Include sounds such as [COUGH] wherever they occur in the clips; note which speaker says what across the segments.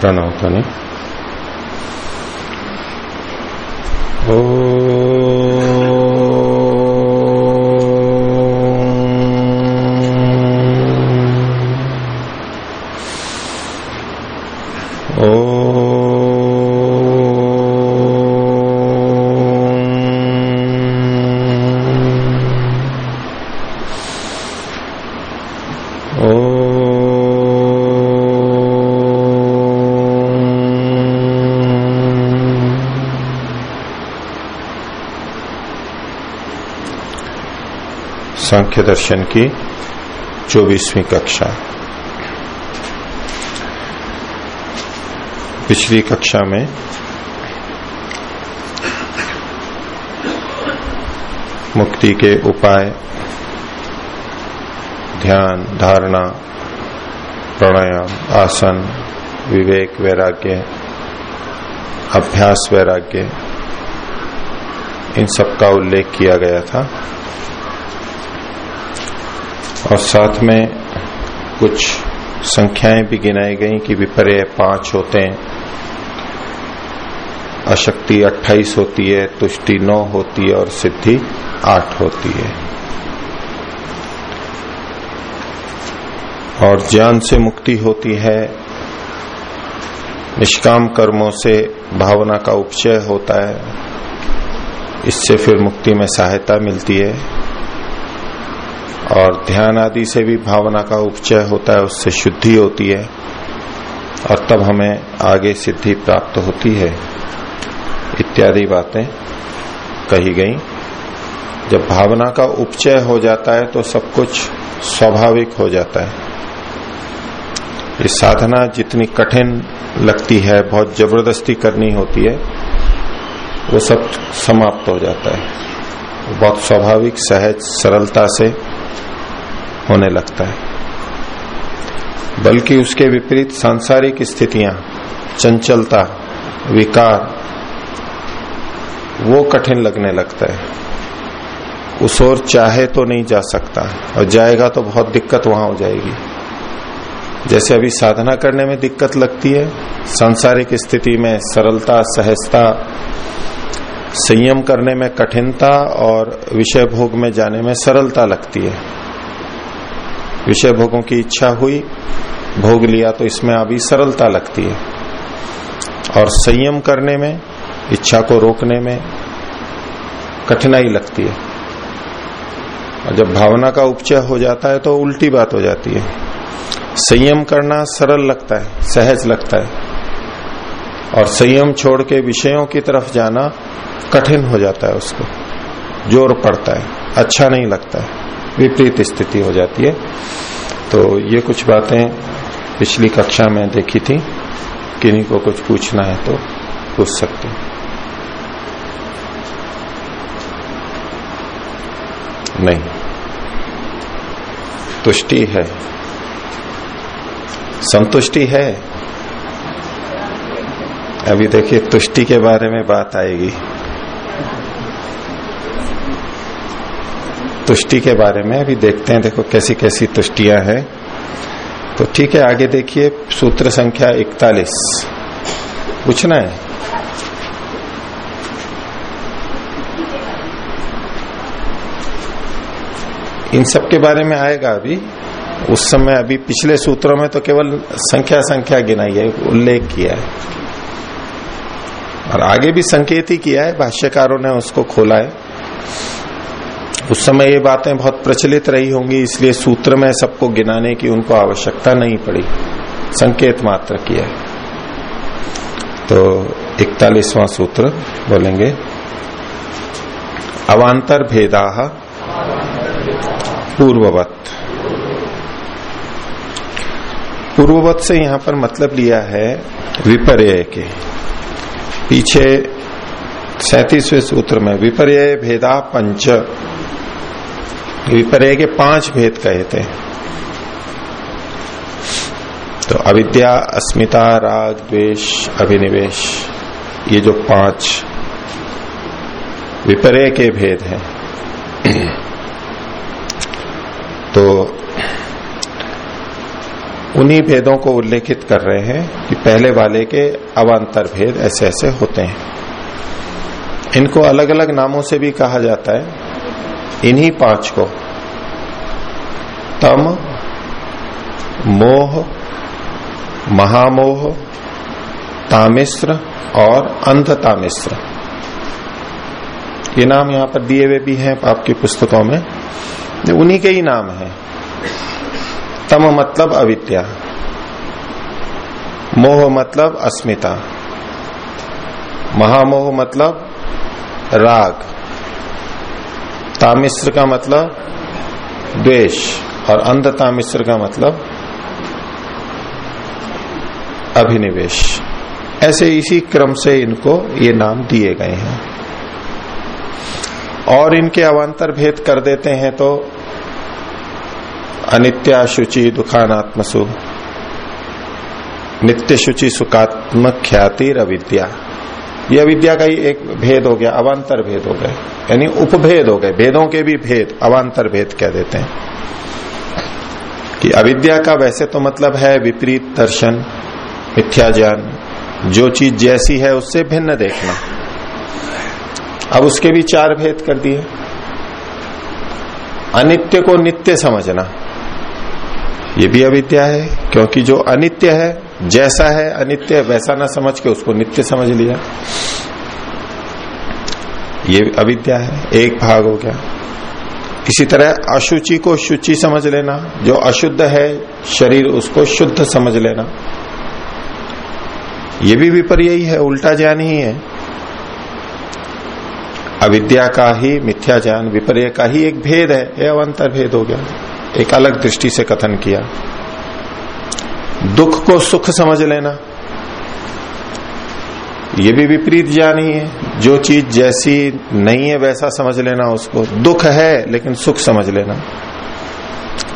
Speaker 1: प्रणव ध्वनि सांख्य दर्शन की चौबीसवीं कक्षा। पिछली कक्षा में मुक्ति के उपाय, ध्यान, धारणा, प्राणायाम, आसन, विवेक, वैराग्य, अभ्यास, वैराग्य, इन सब का उल्लेख किया गया था। और साथ में कुछ संख्याएँ भी गिनाई गई कि विपर्य पाँच होते हैं। अशक्ति अट्ठाईस होती है, तुष्टि नौ होती है और सिद्धि आठ होती है। और ज्ञान से मुक्ति होती है। निष्काम कर्मों से भावना का उपचय होता है। इससे फिर मुक्ति में सहायता मिलती है। और ध्यान आदि से भी भावना का उपचय होता है, उससे शुद्धि होती है और तब हमें आगे सिद्धि प्राप्त होती है। इत्यादि बातें कही गई। जब भावना का उपचय हो जाता है तो सब कुछ स्वाभाविक हो जाता है। ये साधना जितनी कठिन लगती है, बहुत ज़बरदस्ती करनी होती है, वो सब समाप्त हो जाता है। बहुत स्वाभाविक, सहज, सरलता से होने लगता है। बल्कि उसके विपरीत सांसारिक स्थितियाँ, चंचलता, विकार, वो कठिन लगने लगता है। उस ओर चाहे तो नहीं जा सकता और जाएगा तो बहुत दिक्कत वहाँ हो जाएगी। जैसे अभी साधना करने में दिक्कत लगती है, सांसारिक स्थिति में सरलता, सहजता, संयम करने में कठिनता और विषय भोग में जाने में सरलता लगती है। विषय भोगों की इच्छा हुई, भोग लिया तो इसमें अभी सरलता लगती है। और संयम करने में, इच्छा को रोकने में कठिनाई लगती है। और जब भावना का उपचय हो जाता है तो उल्टी बात हो जाती है। संयम करना सरल लगता है, सहज लगता है। और संयम छोड़ के विषयों की तरफ़ जाना कठिन हो जाता है उसको। ज़ोर पड़ता है अच्छा नहीं लगता है। विपरीत स्थिति हो जाती है। तो ये कुछ बातें पिछली कक्षा में देखी थी। किन्हीं को कुछ पूछना है तो पूछ सकते नहीं। तुष्टि है। संतुष्टि है। अभी देखिए, तुष्टि के बारे में बात आएगी। तुष्टि के बारे में, अभी देखते हैं, देखो कैसी कैसी तुष्टियाँ हैं। तो ठीक है, आगे देखिए, सूत्र संख्या इकतालीस। पूछना है? इन सब के बारे में आएगा अभी। उस समय अभी पिछले सूत्रों में तो केवल संख्या संख्या गिनाई है, उल्लेख किया है। और आगे भी संकेत ही किया है, भाष्यकारों ने उसको खोला है। उस समय ये बातें बहुत प्रचलित रही होंगी, इसलिए सूत्र में सबको गिनाने की उनको आवश्यकता नहीं पड़ी। संकेत मात्र किया तो इकतालीसवां सूत्र बोलेंगे अवांतर भेदा पूर्ववत। पूर्ववत से यहाँ पर मतलब लिया है विपर्य के। पीछे सैतीसवें सूत्र में विपर्य भेदा पंच विपर्य के पाँच भेद कहे थे। तो अविद्या, अस्मिता, राग, द्वेष, अभिनिवेश, ये जो पाँच विपर्य के भेद हैं। तो उन्हीं भेदों को उल्लेखित कर रहे हैं कि पहले वाले के अवान्तर भेद ऐसे ऐसे होते हैं। इनको अलग अलग नामों से भी कहा जाता है। इन्हीं पाँच को। तम, मोह, महामोह तामिश्र और अंध तामिश्र ये नाम यहाँ पर दिए हुए भी हैं आपकी पुस्तकों में। उन्हीं के ही नाम है। तम मतलब अविद्या। मोह मतलब अस्मिता। महामोह मतलब राग। तामिश्र का मतलब द्वेष और अंध तामिश्र का मतलब अभिनिवेश। ऐसे इसी क्रम से इनको ये नाम दिए गए हैं। और इनके अवान्तर भेद कर देते हैं तो अनित्या शुचि दुखानात्मसु नित्य शुचि सुखात्मक ख्याति अविद्या यह अविद्या का ही एक भेद हो गया, अवान्तर भेद हो गए यानी उपभेद हो गए। भेदों के भी भेद, अवान्तर भेद कह देते हैं। कि अविद्या का वैसे तो मतलब है विपरीत दर्शन, मिथ्या ज्ञान। जो चीज़ जैसी है, उससे भिन्न देखना। अब उसके भी चार भेद कर दिए। अनित्य को नित्य समझना। ये भी अविद्या है, क्योंकि जो अनित्य है जैसा है अनित्य, वैसा ना समझ के उसको नित्य समझ लिया। ये अविद्या है, एक भाग हो गया। इसी तरह अशुचि को शुचि समझ लेना, जो अशुद्ध है शरीर, उसको शुद्ध समझ लेना। ये भी विपर्य ही है, उल्टा ज्ञान ही है। अविद्या का ही, मिथ्या ज्ञान, विपर्य का ही एक भेद है, यह अवंतर भेद हो गया। एक अलग दृष्टि से कथन किया। दुख को सुख समझ लेना। ये भी विपरीत ज्ञान ही। है जो चीज़ जैसी नहीं है, वैसा समझ लेना उसको। दुख है, लेकिन सुख समझ लेना।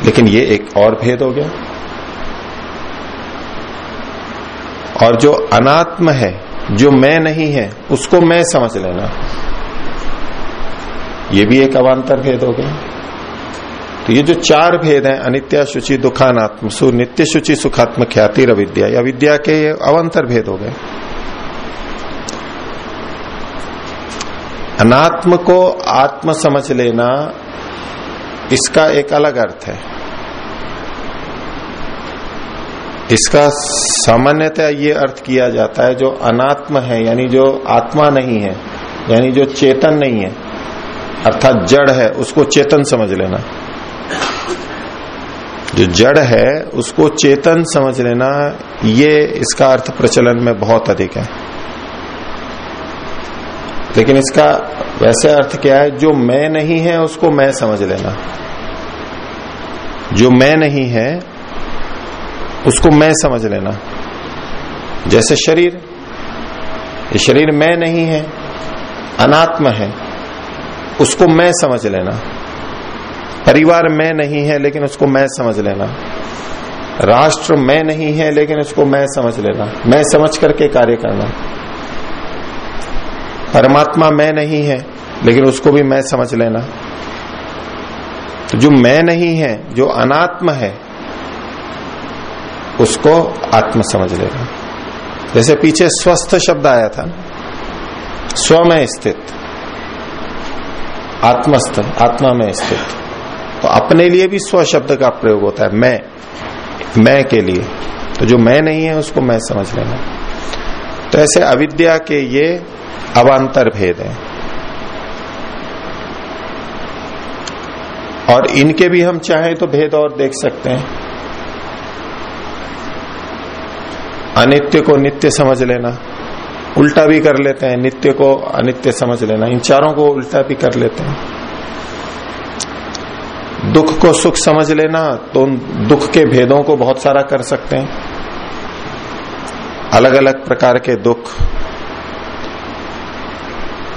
Speaker 1: लेकिन ये एक और भेद हो गया। और जो अनात्म है, जो मैं नहीं है, उसको मैं समझ लेना। ये भी एक अवान्तर भेद हो गया। तो ये जो चार भेद हैं, अनित्या, शुचि, दुखानात्म सु नित्य शुचि, सुखात्म, ख्याति अविद्या या विद्या के ये अवंतर भेद हो गए। अनात्म को आत्म समझ लेना इसका एक अलग अर्थ है। इसका सामान्यतः ये अर्थ किया जाता है, जो अनात्म है, यानी जो आत्मा नहीं है, यानी जो चेतन नहीं है, अर्थात जड़ है, उसको चेतन समझ लेना। जो जड़ है, उसको चेतन समझ लेना, ये इसका अर्थ प्रचलन में बहुत अधिक है। लेकिन इसका वैसे अर्थ क्या है, जो मैं नहीं है, उसको मैं समझ लेना। जो मैं नहीं है, उसको मैं समझ लेना। जैसे शरीर, ये शरीर मैं नहीं है, अनात्म है, उसको मैं समझ लेना। परिवार में नहीं है, लेकिन उसको मैं समझ लेना। राष्ट्र में नहीं है, लेकिन उसको मैं समझ लेना। मैं समझ करके कार्य करना। परमात्मा मैं नहीं है, लेकिन उसको भी मैं समझ लेना। तो जो मैं नहीं है, जो अनात्म है, उसको आत्म समझ लेना। जैसे पीछे स्वस्थ शब्द आया था स्व में स्थित, आत्मस्थ, आत्मा में स्थित। तो अपने लिए भी स्व शब्द का प्रयोग होता है, मैं मैं के लिए। तो जो मैं नहीं है, उसको मैं समझ लेना तो ऐसे अविद्या के ये अवान्तर भेद है। और इनके भी हम चाहें तो भेद और देख सकते हैं। अनित्य को नित्य समझ लेना, उल्टा भी कर लेते हैं, नित्य को अनित्य समझ लेना। इन चारों को उल्टा भी कर लेते हैं। दुख को सुख समझ लेना तो उन दुख के भेदों को बहुत सारा कर सकते हैं। अलग अलग प्रकार के दुख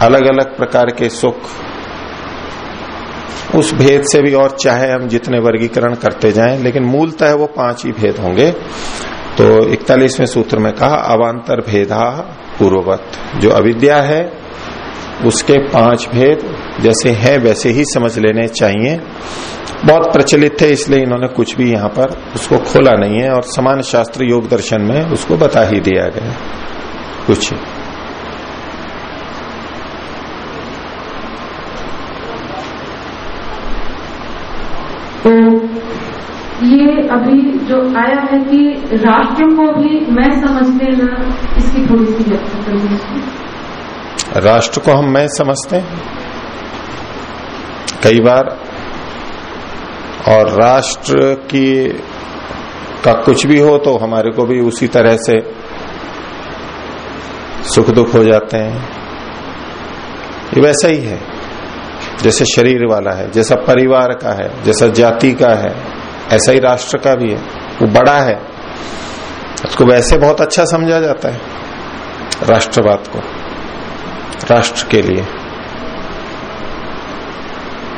Speaker 1: अलग अलग प्रकार के सुख, उस भेद से भी और चाहे हम जितने वर्गीकरण करते जाएँ, लेकिन मूलतः वो पाँच ही भेद होंगे। तो इकतालीसवें सूत्र में कहा अवान्तर भेदा पूर्ववत, जो अविद्या है उसके पाँच भेद जैसे हैं, वैसे ही समझ लेने चाहिए। बहुत प्रचलित थे, इसलिए इन्होंने कुछ भी यहाँ पर उसको खोला नहीं है और समान शास्त्र योग दर्शन में उसको बता ही दिया गया कुछ।
Speaker 2: तो ये अभी जो आया है कि राष्ट्र को भी मैं समझते इसकी थोड़ी सी व्याख्या करिए
Speaker 1: राष्ट्र को हम मैं समझते हैं। कई बार और राष्ट्र की का कुछ भी हो तो हमारे को भी उसी तरह से सुख दुख हो जाते हैं। ये वैसा ही है। जैसे शरीर वाला है, जैसा परिवार का है, जैसा जाति का है, ऐसा ही राष्ट्र का भी है। वो बड़ा है। उसको वैसे बहुत अच्छा समझा जाता है राष्ट्रवाद को। राष्ट्र के लिए।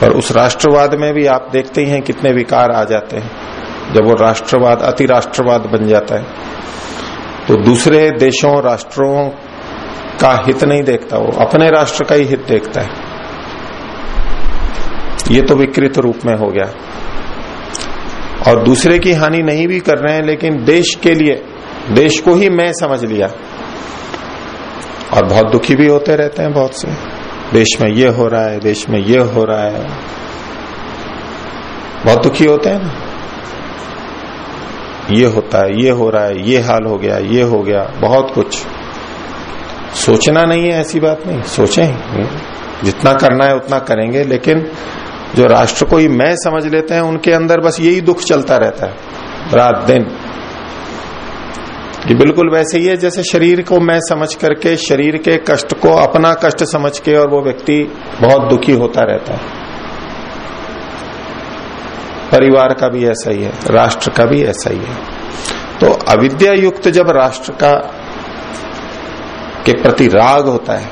Speaker 1: पर उस राष्ट्रवाद में भी आप देखते ही हैं कितने विकार आ जाते हैं। जब वो राष्ट्रवाद अति राष्ट्रवाद बन जाता है तो दूसरे देशों राष्ट्रों का हित नहीं देखता वो, अपने राष्ट्र का ही हित देखता है। ये तो विकृत रूप में हो गया। और दूसरे की हानि नहीं भी कर रहे हैं, लेकिन देश के लिए, देश को ही मैं समझ लिया। और बहुत दुखी भी होते रहते हैं बहुत से। देश में ये हो रहा है, देश में ये हो रहा है। बहुत दुखी होते हैं ना। ये होता है, ये हो रहा है, ये हाल हो गया, ये हो गया, बहुत कुछ। सोचना नहीं है, ऐसी बात नहीं। सोचें। जितना करना है उतना करेंगे, लेकिन जो राष्ट्र को ही मैं समझ लेते हैं, उनके अंदर बस यही दुख चलता रहता है। रात, दिन। ये बिल्कुल वैसे ही है, जैसे शरीर को मैं समझ करके, शरीर के कष्ट को, अपना कष्ट समझ के और वो व्यक्ति बहुत दुखी होता रहता है। परिवार का भी ऐसा ही है, राष्ट्र का भी ऐसा ही है। तो अविद्या युक्त जब राष्ट्र का, के प्रति राग होता है,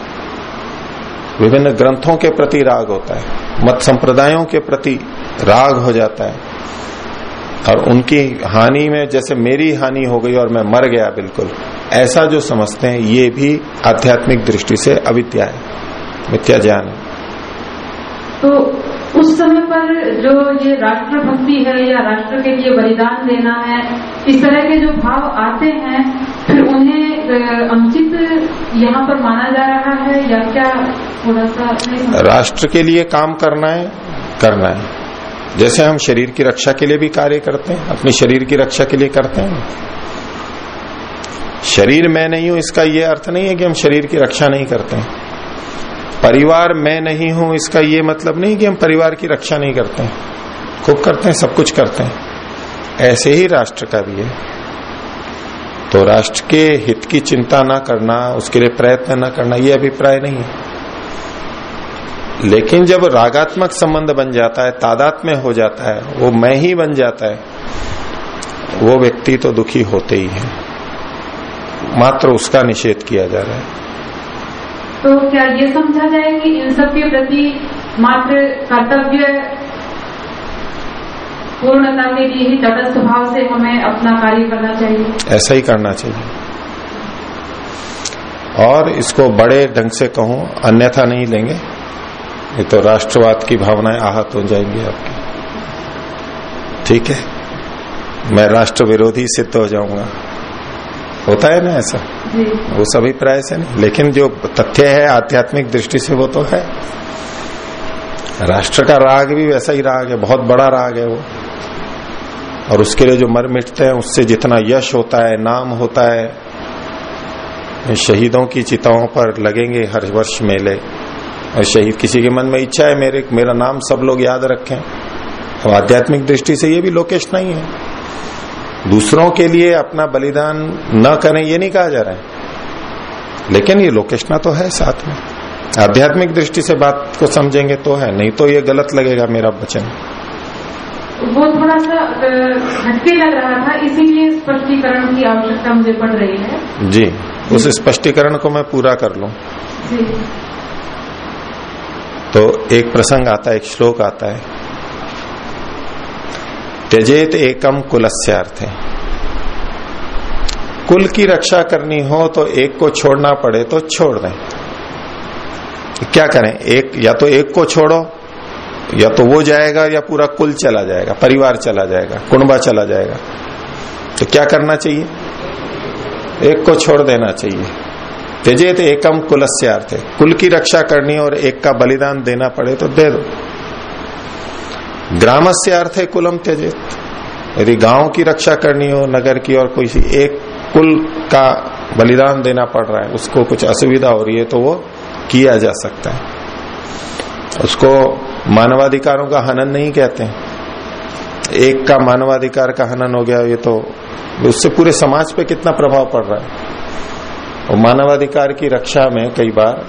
Speaker 1: विभिन्न ग्रंथों के प्रति राग होता है, मत संप्रदायों के प्रति राग हो जाता है और उनकी हानि में जैसे मेरी हानि हो गई और मैं मर गया बिल्कुल ऐसा जो समझते हैं ये भी आध्यात्मिक दृष्टि से अविद्या है मिथ्या ज्ञान है।
Speaker 2: तो उस समय पर जो ये राष्ट्र भक्ति है या राष्ट्र के लिए बलिदान देना है इस तरह के जो भाव आते हैं फिर उन्हें अनुचित यहाँ पर माना जा रहा है या क्या थोड़ा सा
Speaker 1: राष्ट्र के लिए काम करना है करना है। जैसे हम शरीर की रक्षा के लिए भी कार्य करते हैं, अपने शरीर की रक्षा के लिए करते हैं। शरीर मैं नहीं हूँ, इसका ये अर्थ नहीं है कि हम शरीर की रक्षा नहीं करते हैं। परिवार मैं नहीं हूँ, इसका ये मतलब नहीं कि हम परिवार की रक्षा नहीं करते हैं। खूब करते हैं, सब कुछ करते हैं। ऐसे ही राष्ट्र का भी है। तो राष्ट्र के हित की चिंता ना करना, उसके लिए प्रयत्न न करना, ये अभिप्राय नहीं है। लेकिन जब रागात्मक संबंध बन जाता है तादात में हो जाता है वो मैं ही बन जाता है वो व्यक्ति तो दुखी होते ही है। मात्र उसका निषेध किया जा रहा है।
Speaker 2: तो क्या ये समझा जाए कि इन सब के प्रति मात्र कर्तव्य पूर्णता के लिए ही तटस्थ भाव से हमें अपना कार्य करना चाहिए?
Speaker 1: ऐसा ही करना चाहिए। और इसको बड़े ढंग से कहूँ अन्यथा नहीं लेंगे। ये तो राष्ट्रवाद की भावनाएँ आहत हो जाएँगी आपकी। ठीक है? मैं राष्ट्र विरोधी सिद्ध हो जाऊँगा। होता है ना ऐसा? वो सभी प्राय से नहीं। लेकिन जो तथ्य है आध्यात्मिक दृष्टि से वो तो है। राष्ट्र का राग भी वैसा ही राग है बहुत बड़ा राग है वो। और उसके लिए जो मर मिटते हैं उससे जितना यश होता है नाम होता है शहीदों की चिताओं पर लगेंगे हर वर्ष मेले। और शहीद किसी के मन में इच्छा है मेरे मेरा नाम सब लोग याद रखें। तो आध्यात्मिक दृष्टि से ये भी लोकेश नहीं है। दूसरों के लिए अपना बलिदान न करें ये नहीं कहा जा रहा है। लेकिन ये लोकेशना तो है साथ में। आध्यात्मिक दृष्टि से बात को समझेंगे तो है नहीं तो ये गलत लगेगा मेरा वचन।
Speaker 2: वो थोड़ा सा हटके लग रहा था इसीलिए स्पष्टीकरण की आवश्यकता मुझे पड़ रही है।
Speaker 1: जी उस स्पष्टीकरण को मैं पूरा कर लू। तो एक प्रसंग आता है, एक श्लोक आता है। त्यजेत एकम कुलस्यार्थ। है कुल की रक्षा करनी हो तो एक को छोड़ना पड़े तो छोड़ दें। क्या करें? एक, या तो एक को छोड़ो, या तो वो जाएगा या पूरा कुल चला जाएगा, परिवार चला जाएगा कुणबा चला जाएगा। तो क्या करना चाहिए? एक को छोड़ देना चाहिए। त्यजेत एकम कुलस्य अर्थ। है कुल की रक्षा करनी और एक का बलिदान देना पड़े तो दे दो। ग्राम से अर्थ है कुलम त्यजेत। यदि गाँव की रक्षा करनी हो, नगर की और कोई एक कुल का बलिदान देना पड़ रहा है, उसको कुछ असुविधा हो रही है तो वो किया जा सकता है। उसको मानवाधिकारों का हनन नहीं कहते एक का मानवाधिकार का हनन हो गया, ये तो उससे पूरे समाज पे कितना प्रभाव पड़ रहा है। और मानवाधिकार की रक्षा में कई बार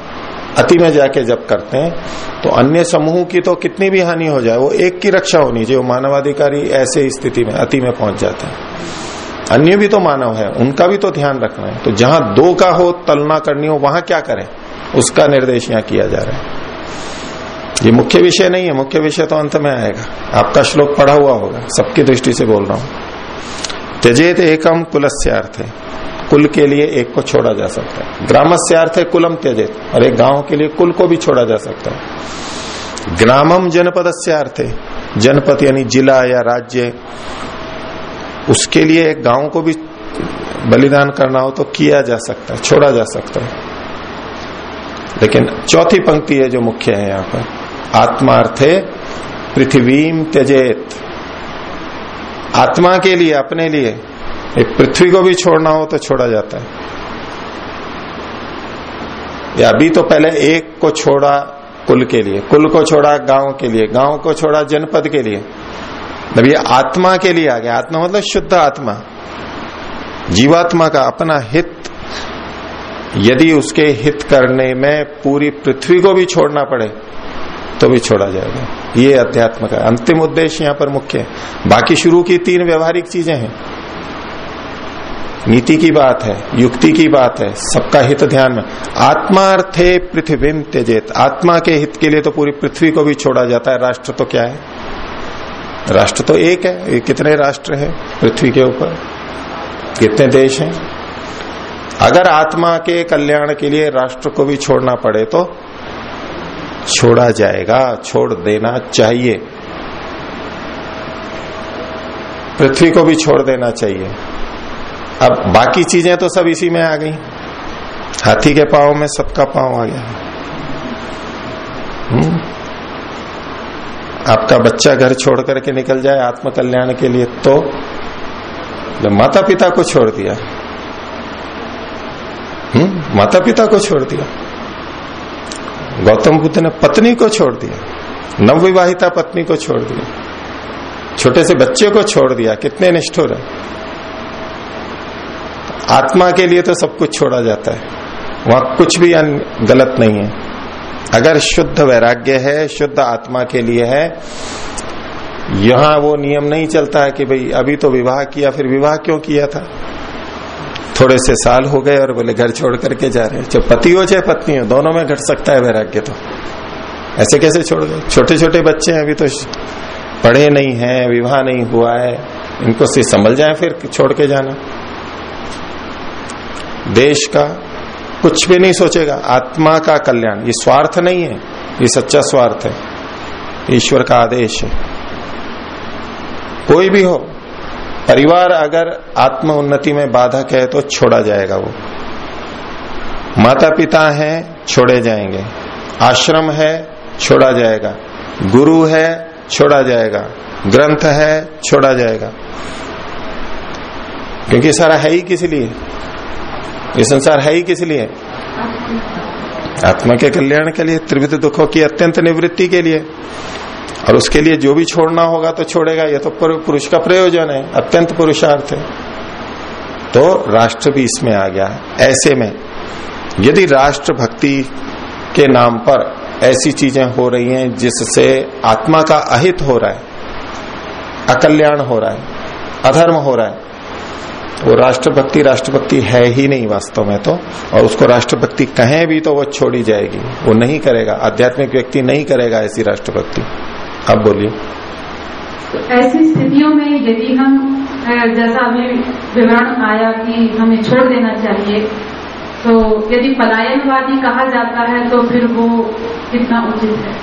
Speaker 1: अति में जाके जब करते हैं तो अन्य समूह की तो कितनी भी हानि हो जाए, वो एक की रक्षा होनी चाहिए मानवाधिकारी ऐसे स्थिति में अति में पहुँच जाते हैं। अन्य भी तो मानव है, उनका भी तो ध्यान रखना है। तो जहाँ दो का हो, तलना करनी हो, वहाँ क्या करें? उसका निर्देश यहाँ किया जा रहा है। ये मुख्य विषय नहीं है, मुख्य विषय तो अंत में आएगा। आपका श्लोक पढ़ा हुआ होगा, सबकी दृष्टि से बोल रहा हूँ। त्यजेत एकम कुलस्यार्थ। है कुल के लिए एक को छोड़ा जा सकता है। ग्रामस्य अर्थ है कुलम त्यजेत, और एक गाँव के लिए कुल को भी छोड़ा जा सकता है। ग्रामम जनपद अर्थ है जनपद यानी जिला या राज्य, उसके लिए एक गाँव को भी बलिदान करना हो तो किया जा सकता है, छोड़ा जा सकता है। लेकिन चौथी पंक्ति है जो मुख्य है यहाँ पर आत्मा आत्मार्थे पृथ्वीम त्यजेत। आत्मा के लिए, अपने लिए एक पृथ्वी को भी छोड़ना हो तो छोड़ा जाता है। या अभी तो पहले एक को छोड़ा कुल के लिए, कुल को छोड़ा गाँव के लिए, गाँव को छोड़ा जनपद के लिए। जब ये आत्मा के लिए आ गया। आत्मा मतलब शुद्ध आत्मा। जीवात्मा का अपना हित। यदि उसके हित करने में पूरी पृथ्वी को भी छोड़ना पड़े तो भी छोड़ा जाएगा। ये अध्यात्म का अंतिम उद्देश्य यहाँ पर मुख्य है। बाकी शुरू की तीन व्यवहारिक चीज़ें हैं। नीति की बात है, युक्ति की बात है, सबका हित ध्यान में। आत्मार्थे पृथ्वी त्यजेत। आत्मा के हित के लिए तो पूरी पृथ्वी को भी छोड़ा जाता है, राष्ट्र तो क्या है? राष्ट्र तो एक है, ये कितने राष्ट्र है पृथ्वी के ऊपर? कितने देश हैं? अगर आत्मा के कल्याण के लिए राष्ट्र को भी छोड़ना पड़े तो छोड़ा जाएगा, छोड़ देना चाहिए। पृथ्वी को भी छोड़ देना चाहिए। अब बाकी चीज़ें तो सब इसी में आ गई। हाथी के पाव में सबका पाव आ गया। हम्म। आपका बच्चा घर छोड़ करके निकल जाए आत्म कल्याण के लिए तो माता पिता को छोड़ दिया। हम्म। माता पिता को छोड़ दिया। गौतम बुद्ध ने पत्नी को छोड़ दिया। नवविवाहिता पत्नी को छोड़ दिया। छोटे से बच्चे को छोड़ दिया। कितने निष्ठुर है। आत्मा के लिए तो सब कुछ छोड़ा जाता है। वहाँ कुछ भी गलत नहीं है। अगर शुद्ध वैराग्य है, शुद्ध आत्मा के लिए है, यहाँ वो नियम नहीं चलता है कि भाई, अभी तो विवाह किया, फिर विवाह क्यों किया था? थोड़े से साल हो गए और बोले, घर छोड़ करके जा रहे हैं। चाहे पति हो चाहे पत्नी हो, दोनों में घट सकता है वैराग्य तो। ऐसे कैसे छोड़ गए? छोटे छोटे बच्चे हैं, अभी तो पढ़े नहीं है, विवाह नहीं हुआ है। इनको से संभल जाए फिर छोड़ के जाना। देश का कुछ भी नहीं सोचेगा। आत्मा का कल्याण। ये स्वार्थ नहीं है। ये सच्चा स्वार्थ है। ईश्वर का आदेश है। कोई भी हो, परिवार अगर आत्म उन्नति में बाधक है तो छोड़ा जाएगा वो। माता पिता है, छोड़े जाएँगे। आश्रम है, छोड़ा जाएगा। गुरु है, छोड़ा जाएगा। ग्रंथ है, छोड़ा जाएगा। क्योंकि सारा है ही किस लिए? ये संसार है ही किस लिए? आत्मा के कल्याण के लिए, त्रिविध दुखों की अत्यंत निवृत्ति के लिए। और उसके लिए जो भी छोड़ना होगा तो छोड़ेगा, ये तो पुरुष का प्रयोजन है, अत्यंत पुरुषार्थ है। तो राष्ट्र भी इसमें आ गया है, ऐसे में। यदि राष्ट्र भक्ति के नाम पर ऐसी चीज़ें हो रही हैं जिससे आत्मा का अहित हो रहा है, अकल्याण हो रहा है, अधर्म हो रहा है वो राष्ट्रभक्ति राष्ट्रभक्ति है ही नहीं वास्तव में तो और उसको राष्ट्रभक्ति कहें भी तो वो छोड़ी जाएगी। वो नहीं करेगा। आध्यात्मिक व्यक्ति नहीं करेगा ऐसी राष्ट्रभक्ति। अब बोलिए।
Speaker 2: तो ऐसी स्थितियों में यदि हम जैसा अभी विवरण आया कि हमें छोड़ देना चाहिए तो यदि पलायनवादी कहा जाता है तो फिर वो कितना उचित है?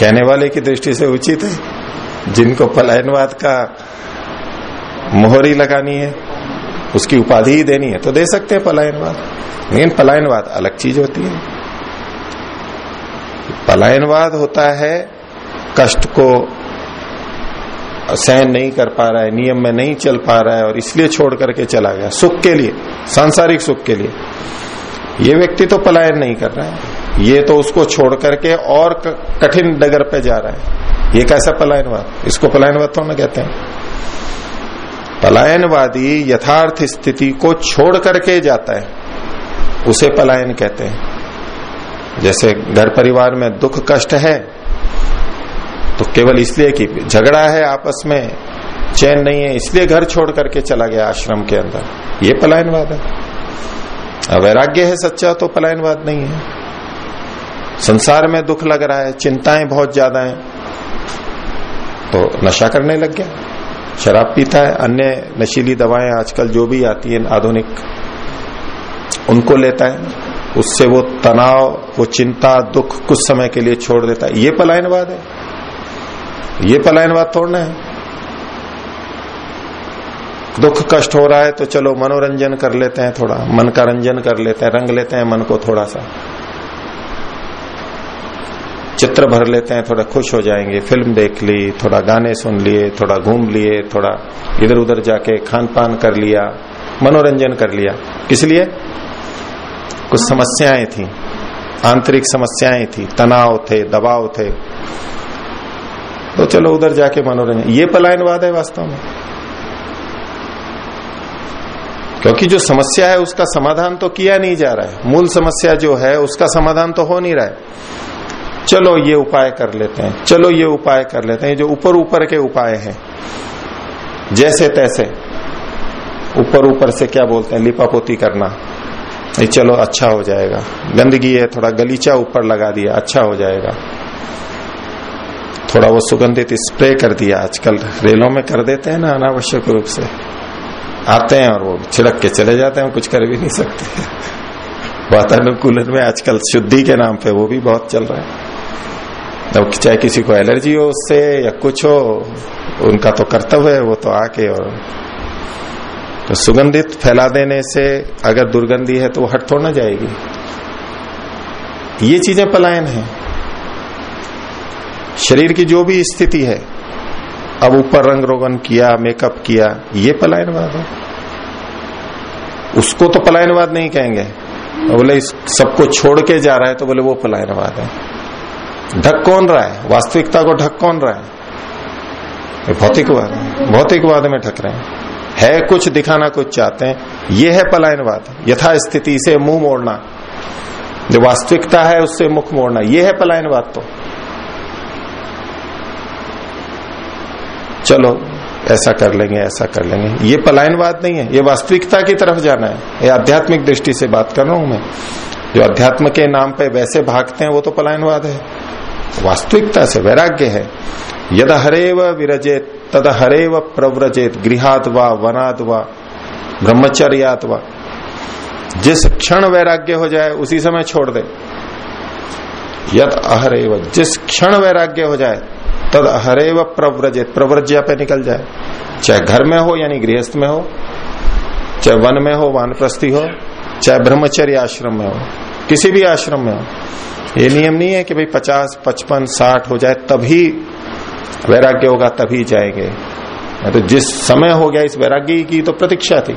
Speaker 1: कहने वाले की दृष्टि से उचित है। जिनको पलायनवाद का मोहरी लगानी है, उसकी उपाधि ही देनी है तो दे सकते हैं पलायनवाद। लेकिन पलायनवाद अलग चीज़ होती है। पलायनवाद होता है, कष्ट को सहन नहीं कर पा रहा है, नियम में नहीं चल पा रहा है, और इसलिए छोड़ करके चला गया, सुख के लिए, सांसारिक सुख के लिए। ये व्यक्ति तो पलायन नहीं कर रहा है। ये तो उसको छोड़ करके और कठिन डगर पे जा रहा है। ये कैसा पलायनवाद? इसको पलायनवाद तो ना कहते हैं। पलायनवादी यथार्थ स्थिति को छोड़ करके जाता है। उसे पलायन कहते हैं। जैसे घर परिवार में दुख कष्ट है तो केवल इसलिए कि झगड़ा है आपस में, चैन नहीं है, इसलिए घर छोड़ करके चला गया आश्रम के अंदर। ये पलायनवाद है। वैराग्य है सच्चा तो पलायनवाद नहीं है। संसार में दुख लग रहा है, चिंताएँ बहुत ज़्यादा हैं तो नशा करने लग गया। शराब पीता है, अन्य नशीली दवाएँ आजकल जो भी आती है, आधुनिक, उनको लेता है। उससे वो तनाव, वो चिंता, दुख कुछ समय के लिए छोड़ देता है। ये पलायनवाद है। ये पलायनवाद तोड़ना है। दुख कष्ट हो रहा है तो चलो मनोरंजन कर लेते हैं थोड़ा। मन का रंजन कर लेते हैं, रंग लेते हैं मन को थोड़ा सा। चित्र भर लेते हैं, थोड़ा खुश हो जाएँगे। फ़िल्म देख ली, थोड़ा गाने सुन लिए, थोड़ा घूम लिए, थोड़ा इधर उधर जाके खान पान कर लिया, मनोरंजन कर लिया। इसलिए कुछ समस्याएँ थी, आंतरिक समस्याएँ थी, तनाव थे, दबाव थे। तो चलो उधर जाके मनोरंजन। ये पलायनवाद है वास्तव में। क्योंकि जो समस्या है, उसका समाधान तो किया नहीं जा रहा है। मूल समस्या जो है, उसका समाधान तो हो नहीं रहा है। चलो ये उपाय कर लेते हैं, चलो ये उपाय कर लेते हैं जो ऊपर ऊपर के उपाय हैं, जैसे तैसे, ऊपर ऊपर से क्या बोलते हैं, लिपापोती करना, नहीं चलो अच्छा हो जाएगा, गंदगी है, थोड़ा गलीचा ऊपर लगा दिया अच्छा हो जाएगा, थोड़ा वो सुगंधित स्प्रे कर दिया, आजकल रेलों में कर देते हैं ना अनावश्यक रूप से, आते हैं और वो छिड़क के चले जाते हैं कुछ कर भी नहीं सकते, [LAUGHS] वातानुकूलन में आजकल शुद्धि के नाम पे वो भी बहुत चल रहा है। अब चाहे किसी को एलर्जी हो उससे या कुछ हो, उनका तो कर्तव्य है वो तो आके और तो सुगंधित फैला देने से अगर दुर्गंधी है तो वो हट थोड़ा जाएगी। ये चीज़ें पलायन है। शरीर की जो भी स्थिति है, अब ऊपर रंग रोगन किया मेकअप किया, ये पलायनवाद है। उसको तो पलायनवाद नहीं कहेंगे। बोले सबको छोड़ के जा रहा है तो बोले वो पलायनवाद है। ढक कौन रहा है? वास्तविकता को ढक कौन रहा है? भौतिकवाद भौतिकवाद में ढक रहे हैं। है कुछ, दिखाना कुछ चाहते हैं। ये है पलायनवाद। यथा स्थिति से मुँह मोड़ना। जो वास्तविकता है, उससे मुख मोड़ना। ये है पलायनवाद तो। चलो, ऐसा कर लेंगे, ऐसा कर लेंगे। ये पलायनवाद नहीं है। ये वास्तविकता की तरफ़ जाना है। ये आध्यात्मिक दृष्टि से बात कर रहा हूँ मैं। जो अध्यात्म के नाम पे वैसे भागते हैं, वो तो पलायनवाद है। वास्तविकता से वैराग्य है। यद हरेव विरजेत, तद हरेव प्रव्रजेत, गृहात व वनाद व, ब्रह्मचर्यात जिस क्षण वैराग्य हो जाए, उसी समय छोड़ दे। यद अहरेव, जिस क्षण वैराग्य हो जाए, तद हरेव प्रव्रजित, प्रव्रज्या पे निकल जाए। चाहे घर में हो, यानी गृहस्थ में हो, चाहे वन में हो, वानप्रस्थी हो, चाहे ब्रह्मचर्य आश्रम में हो। किसी भी आश्रम में ये नियम नहीं है कि भाई पचास, पचपन, साठ हो जाए, तभी वैराग्य होगा, तभी जाएँगे। तो जिस समय हो गया, इस वैराग्य की तो प्रतीक्षा थी।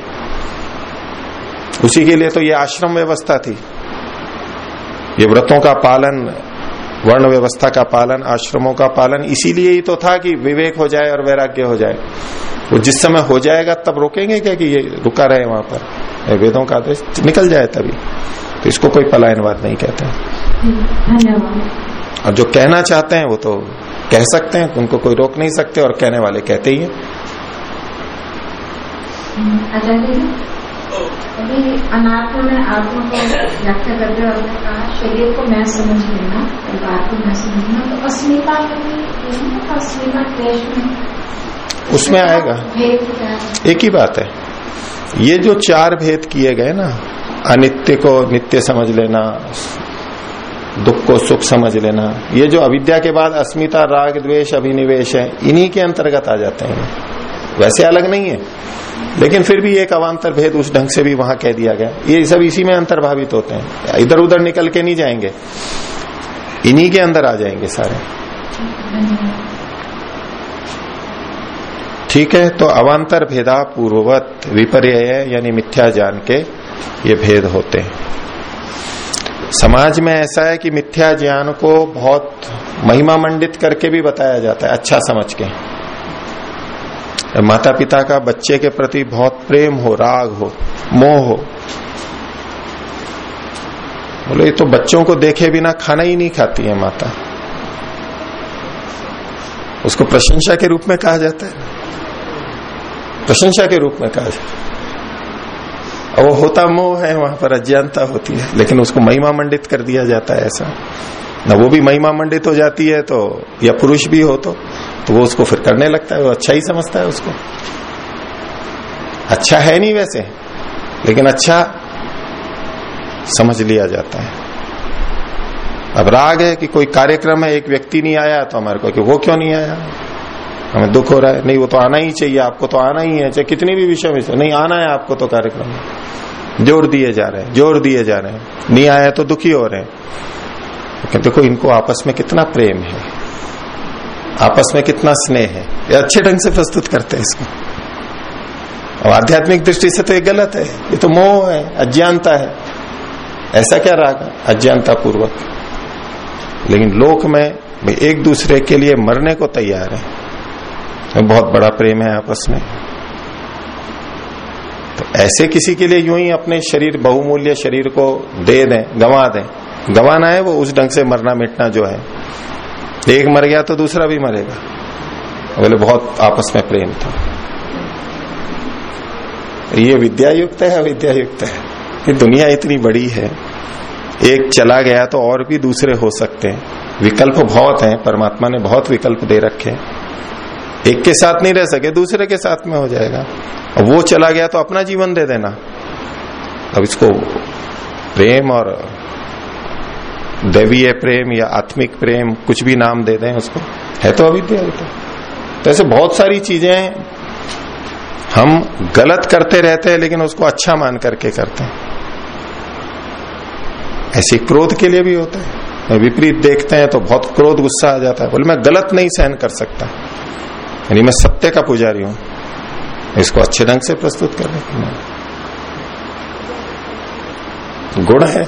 Speaker 1: उसी के लिए तो ये आश्रम व्यवस्था थी। ये व्रतों का पालन, वर्ण व्यवस्था का पालन, आश्रमों का पालन, इसीलिए ही तो था कि विवेक हो जाए और वैराग्य हो जाए। वो जिस समय हो जाएगा, तब रोकेंगे क्या कि ये रुका रहे वहाँ पर? वेदों का आदेश निकल जाए तभी। तो इसको कोई पलायनवाद नहीं कहते
Speaker 2: धन्यवाद।
Speaker 1: और जो कहना चाहते हैं वो तो कह सकते हैं उनको कोई रोक नहीं सकते और कहने वाले कहते ही है।
Speaker 3: अभी अनात्म में आत्मा को व्याख्या करते हुए आपने कहा शरीर को मैं समझ लेना परिवार को मैं समझना तो अस्मिता अस्मिता क्लेश में
Speaker 1: उसमें आएगा।
Speaker 3: भेद
Speaker 1: एक ही बात है। ये जो चार भेद किए गए ना अनित्य को नित्य समझ लेना, दुख को सुख समझ लेना, ये जो अविद्या के बाद अस्मिता, राग, द्वेष, अभिनिवेश है, इन्हीं के अंतर्गत आ जाते हैं। वैसे अलग नहीं है, लेकिन फिर भी एक अवान्तर भेद उस ढंग से भी वहाँ कह दिया गया। ये सब इसी में अंतर्भावित होते हैं। इधर उधर निकल के नहीं जाएँगे। इन्हीं के अंदर आ जाएँगे सारे। ठीक है तो अवान्तर भेदा पूर्ववत विपर्य यानी मिथ्या जान के ये भेद होते हैं। समाज में ऐसा है कि मिथ्या ज्ञान को बहुत महिमा मंडित करके भी बताया जाता है अच्छा समझ के। माता पिता का बच्चे के प्रति बहुत प्रेम हो, राग हो, मोह हो। बोले तो बच्चों को देखे बिना खाना ही नहीं खाती है माता। उसको प्रशंसा के रूप में कहा जाता है। प्रशंसा के रूप में कहा जाता है। वो होता मोह है, वहाँ पर अज्ञानता होती है, लेकिन उसको महिमा मंडित कर दिया जाता है ऐसा। न वो भी महिमा मंडित हो जाती है तो या पुरुष भी हो तो तो वो उसको फिर करने लगता है, वो अच्छा ही समझता है उसको। अच्छा है नहीं वैसे, लेकिन अच्छा समझ लिया जाता है। अब राग है कि कोई कार्यक्रम है, एक व्यक्ति नहीं आया तो हमारे को कि वो क्यों नहीं आया? हमें दुख हो रहा है। नहीं, वो तो आना ही चाहिए, आपको तो आना ही है, चाहे कितनी भी विषय में नहीं, आना है आपको तो कार्यक्रम ज़ोर दिए जा रहे हैं, ज़ोर दिए जा रहे हैं। नहीं आया तो दुखी हो रहे हैं। देखो, इनको आपस में कितना प्रेम है। आपस में कितना स्नेह है। ये अच्छे ढंग से प्रस्तुत करते हैं इसको। और आध्यात्मिक दृष्टि से तो ये गलत है। ये तो मोह है, अज्ञानता है। ऐसा क्या राग अज्ञानता पूर्वक लेकिन लोक में एक दूसरे के लिए मरने को तैयार है। बहुत बड़ा प्रेम है आपस में। तो ऐसे किसी के लिए यूँ ही अपने शरीर, बहुमूल्य शरीर को दे दें, गंवा दें। गंवाना है वो उस ढंग से मरना मिटना जो है। एक मर गया तो दूसरा भी मरेगा। बोले, बहुत आपस में प्रेम था। ये विद्या युक्त है अविद्या युक्त है। ये दुनिया इतनी बड़ी है, एक चला गया तो और भी दूसरे हो सकते हैं। विकल्प बहुत हैं, परमात्मा ने बहुत विकल्प दे रखे एक के साथ नहीं रह सके, दूसरे के साथ में हो जाएगा। अब वो चला गया तो अपना जीवन दे देना। अब इसको प्रेम और दैवीय प्रेम या आत्मिक प्रेम कुछ भी नाम दे दें उसको। है तो अविद्या तो। तो ऐसे बहुत सारी चीज़ें हम गलत करते रहते हैं, लेकिन उसको अच्छा मान करके करते हैं। ऐसे क्रोध के लिए भी होता है। विपरीत देखते हैं तो बहुत क्रोध, गुस्सा आ जाता है। बोले, मैं गलत नहीं सहन कर सकता। यानी मैं सत्य का पुजारी हूँ। इसको अच्छे ढंग से प्रस्तुत करने गुण है।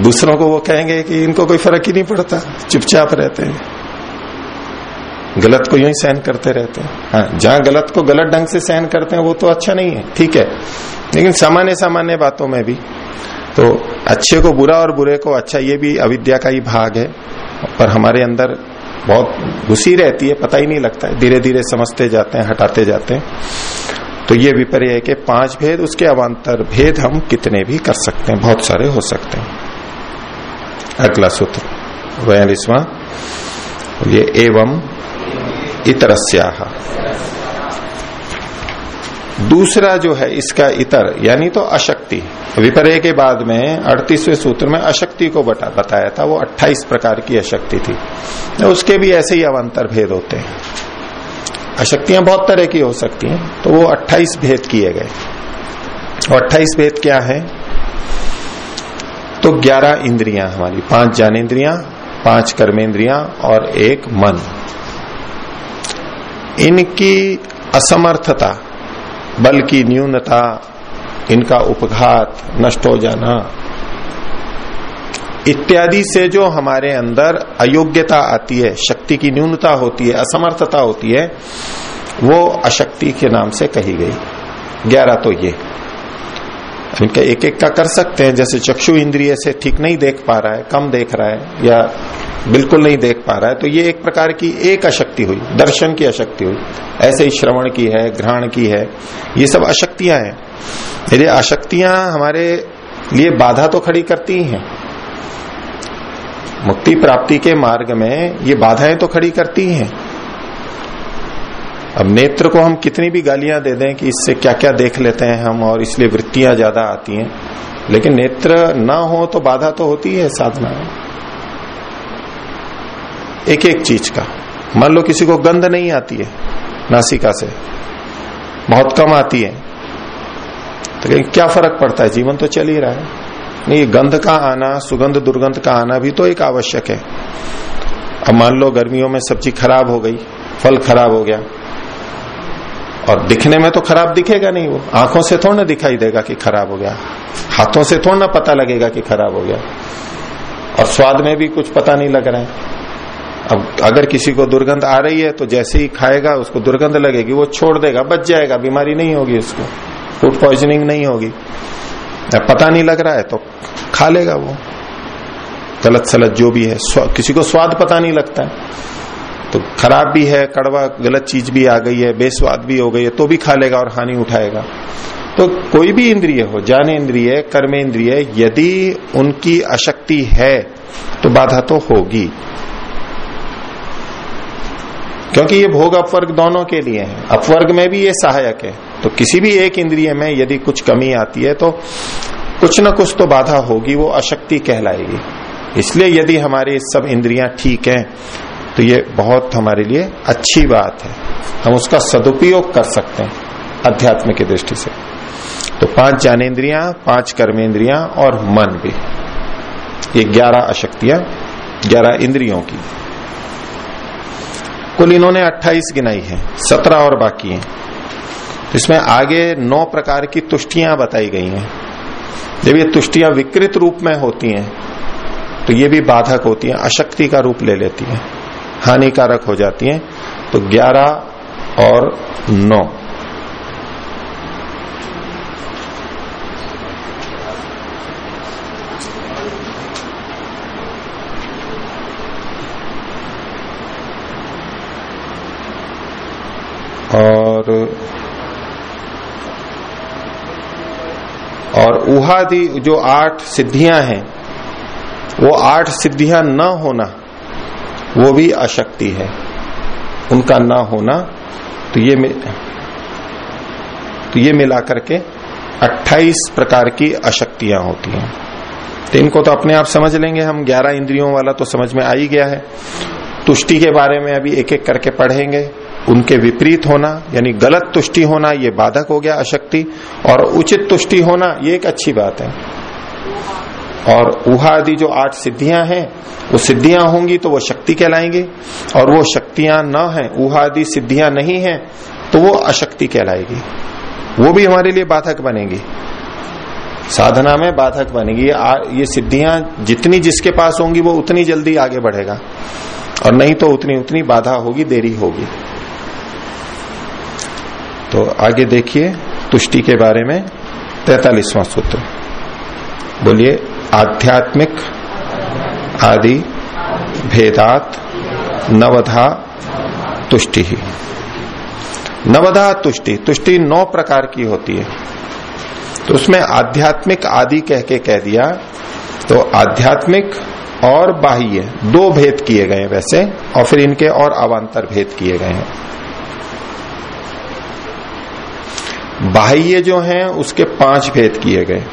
Speaker 1: दूसरों को वो कहेंगे कि इनको कोई फ़र्क ही नहीं पड़ता, चुपचाप रहते हैं। गलत को यूँ सहन करते रहते हैं। हाँ जहाँ गलत को गलत ढंग से सहन करते हैं, वो तो अच्छा नहीं है, ठीक है। लेकिन सामान्य सामान्य बातों में भी तो अच्छे को बुरा और बुरे को अच्छा ये भी अविद्या का ही भाग है, पर हमारे अंदर बहुत घुसी रहती है, पता ही नहीं लगता है। धीरे धीरे समझते जाते हैं, हटाते जाते हैं। तो ये विपर्य कि पाँच भेद, उसके अवान्तर भेद हम कितने भी कर सकते हैं, बहुत सारे हो सकते हैं। अगला सूत्र, बयालीसवा। ये एवं इतरस्या। दूसरा जो है इसका इतर यानी तो अशक्ति। विपर्य के बाद में अड़तीसवें सूत्र में अशक्ति को बता, बताया था वो 28 प्रकार की अशक्ति थी। तो उसके भी ऐसे ही अवंतर भेद होते हैं। अशक्तियाँ बहुत तरह की हो सकती हैं तो वो 28 भेद किए गए। और 28 भेद क्या है? तो 11 इंद्रियाँ हमारी पाँच ज्ञानेन्द्रियाँ पाँच कर्मेंद्रियाँ और एक मन। इनकी असमर्थता बल की न्यूनता, इनका उपघात, नष्ट हो जाना। इत्यादि से जो हमारे अंदर अयोग्यता आती है, शक्ति की न्यूनता होती है, असमर्थता होती है, वो अशक्ति के नाम से कही गई। ग्यारह तो ये। इनका एक एक का कर सकते हैं, जैसे चक्षु इंद्रिय से ठीक नहीं देख पा रहा है, कम देख रहा है, या बिल्कुल नहीं देख पा रहा है। तो ये एक प्रकार की एक अशक्ति हुई, दर्शन की अशक्ति हुई। ऐसे ही श्रवण की है ग्रहण की है, ये सब अशक्तियाँ हैं। यदि अशक्तियाँ हमारे लिए बाधा तो खड़ी करती ही मुक्ति प्राप्ति के मार्ग में ये बाधाएँ तो खड़ी करती ही हैं। अब नेत्र को हम कितनी भी गालियाँ दे दें कि इससे क्या क्या देख लेते हैं हम और इसलिए वृत्तियाँ ज़्यादा आती हैं, लेकिन नेत्र ना हो तो बाधा तो होती है साधना में। एक एक चीज़ का। मान लो किसी को गंध नहीं आती है, नासिका से। बहुत कम आती है। तो क्या फ़र्क पड़ता है? जीवन तो चल ही रहा है। नहीं गंध का आना, सुगंध, दुर्गंध का आना भी तो एक आवश्यक है। अब मान लो गर्मियों में सब्ज़ी खराब हो गई, फल खराब हो गया। और दिखने में तो खराब दिखेगा नहीं वो। आँखों से थोड़ा ना दिखाई देगा कि खराब हो गया। हाथों से थोड़ा ना पता लगेगा कि खराब हो गया। और स्वाद में भी कुछ पता नहीं लग रहा है। अब अगर किसी को दुर्गंध आ रही है तो जैसे ही खाएगा, उसको दुर्गंध लगेगी, वो छोड़ देगा, बच जाएगा, बीमारी नहीं होगी उसको फ़ूड पॉइजनिंग नहीं होगी। पता नहीं लग रहा है तो खा लेगा वो। गलत सलत जो भी है किसी को स्वाद पता नहीं लगता है। तो खराब भी है, कड़वा, गलत चीज़ भी आ गई है, बेस्वाद भी हो गई है तो भी खा लेगा और हानि उठाएगा। तो कोई भी इंद्रिय हो ज्ञान इंद्रिय कर्म इंद्रिय यदि उनकी अशक्ति है तो बाधा तो होगी। क्योंकि ये भोग अपवर्ग दोनों के लिए है। अपवर्ग में भी ये सहायक है। तो किसी भी एक इंद्रिय में यदि कुछ कमी आती है तो कुछ न कुछ तो बाधा होगी, वो अशक्ति कहलाएगी। इसलिए यदि हमारी सब इंद्रियाँ ठीक हैं तो ये बहुत हमारे लिए अच्छी बात है। हम उसका सदुपयोग कर सकते हैं अध्यात्म की दृष्टि से। तो पाँच ज्ञानेन्द्रियाँ, पाँच कर्मेंद्रिया और मन भी। ये ग्यारह अशक्तियाँ, ग्यारह इंद्रियों की। कुल इन्होंने 28 गिनाई है 17 और बाकी हैं। इसमें आगे नौ प्रकार की तुष्टियाँ बताई गई हैं। जब ये तुष्टियाँ विकृत रूप में होती हैं तो ये भी बाधक होती हैं, अशक्ति का रूप ले लेती हैं, हानिकारक हो जाती हैं। तो 11 और 9 और और उहादि जो आठ सिद्धियाँ हैं, वो आठ सिद्धियाँ न होना, वो भी अशक्ति है। उनका ना होना तो ये तो ये मिला करके 28 प्रकार की अशक्तियाँ होती हैं। तो इनको तो अपने आप समझ लेंगे हम 11 इंद्रियों वाला तो समझ में आ ही गया है। तुष्टि के बारे में अभी एक एक करके पढ़ेंगे। उनके विपरीत होना, यानी गलत तुष्टि होना, ये बाधक हो गया अशक्ति, और उचित तुष्टि होना, ये एक अच्छी बात है। और उहा आदि जो आठ सिद्धियाँ हैं, वो सिद्धियाँ होंगी तो वो शक्ति कहलाएँगी, और वो शक्तियाँ न है उहा आदि सिद्धियाँ नहीं है तो वो अशक्ति कहलाएगी। वो भी हमारे लिए बाधक बनेगी। साधना में बाधक बनेगी। ये सिद्धियाँ जितनी जिसके पास होंगी, वो उतनी जल्दी आगे बढ़ेगा। और नहीं तो उतनी उतनी बाधा होगी, देरी होगी। तो आगे देखिए, तुष्टि के बारे में तैतालीसवां सूत्र। बोलिए, आध्यात्मिक आदि भेदात नवधा तुष्टि। ही नवधा तुष्टि तुष्टि नौ प्रकार की होती है। तो उसमें आध्यात्मिक आदि कह के कह दिया तो आध्यात्मिक और बाह्य, दो भेद किए गए वैसे, और फिर इनके और अवान्तर भेद किए गए हैं। बाह्य जो हैं, उसके पाँच भेद किए गए।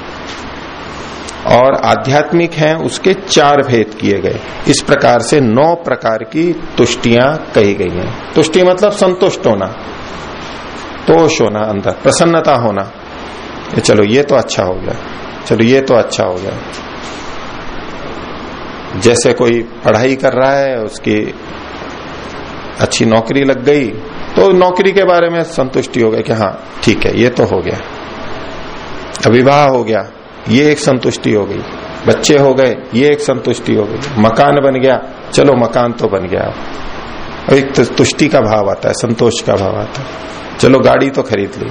Speaker 1: और आध्यात्मिक हैं, उसके चार भेद किए गए। इस प्रकार से नौ प्रकार की तुष्टियाँ कही गई हैं। तुष्टि मतलब संतुष्ट होना तोष होना अंदर, प्रसन्नता होना। चलो, ये तो अच्छा हो गया। चलो, ये तो अच्छा हो गया। जैसे कोई पढ़ाई कर रहा है, उसकी अच्छी नौकरी लग गई तो नौकरी के बारे में संतुष्टि हो गई कि हाँ ठीक है, ये तो हो गया। विवाह हो गया, ये एक संतुष्टि हो गई। बच्चे हो गए, ये एक संतुष्टि हो गई। मकान बन गया, चलो मकान तो बन गया। एक तो तुष्टि का भाव आता है, संतोष का भाव आता है। चलो गाड़ी तो खरीद ली,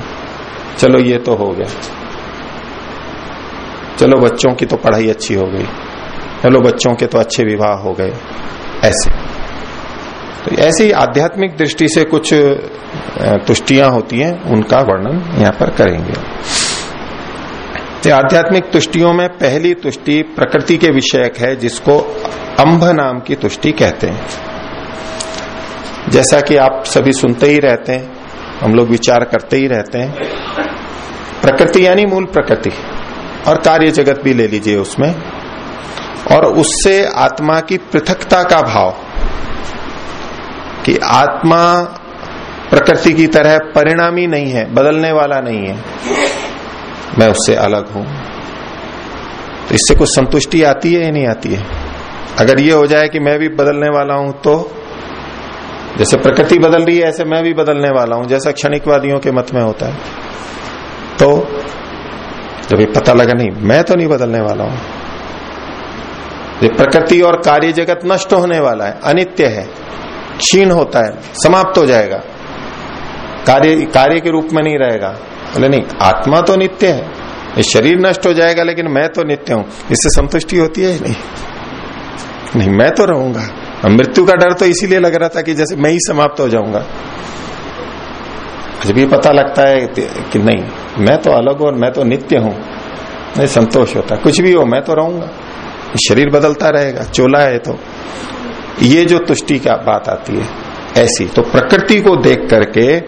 Speaker 1: चलो ये तो हो गया। चलो बच्चों की तो पढ़ाई अच्छी हो गई, चलो बच्चों के तो अच्छे विवाह हो गए, ऐसे। तो ऐसे ही आध्यात्मिक दृष्टि से कुछ तुष्टियाँ होती हैं, उनका वर्णन यहाँ पर करेंगे। तो आध्यात्मिक तुष्टियों में पहली तुष्टि प्रकृति के विषयक है, जिसको अंभ नाम की तुष्टि कहते हैं। जैसा कि आप सभी सुनते ही रहते हैं, हम लोग विचार करते ही रहते हैं, प्रकृति यानी मूल प्रकृति, और कार्य जगत भी ले लीजिए उसमें, और उससे आत्मा की पृथकता का भाव कि आत्मा प्रकृति की तरह परिणामी नहीं है, बदलने वाला नहीं है। मैं उससे अलग हूँ। तो इससे कुछ संतुष्टि आती है या नहीं आती है? अगर ये हो जाए कि मैं भी बदलने वाला हूँ तो जैसे प्रकृति बदल रही है, ऐसे मैं भी बदलने वाला हूँ, जैसा क्षणिकवादियों के मत में होता है। तो जब ये पता लगा, नहीं, मैं तो नहीं बदलने वाला हूँ। ये प्रकृति और कार्य जगत नष्ट होने वाला है, अनित्य है। क्षीण होता है, समाप्त हो जाएगा। कार्य कार्य के रूप में नहीं रहेगा। बोले, नहीं, आत्मा तो नित्य है, ये शरीर नष्ट हो जाएगा, लेकिन मैं तो नित्य हूँ। इससे संतुष्टि होती है नहीं? नहीं, मैं तो रहूँगा। मृत्यु का डर तो इसीलिए लग रहा था कि जैसे मैं ही समाप्त हो जाऊँगा। जब ये पता लगता है कि नहीं, मैं तो अलग और मैं तो नित्य हूँ, नहीं, संतोष होता कुछ भी हो, मैं तो रहूँगा। शरीर बदलता रहेगा, चोला है तो। ये जो तुष्टि का बात आती है, ऐसी। तो प्रकृति को देख करके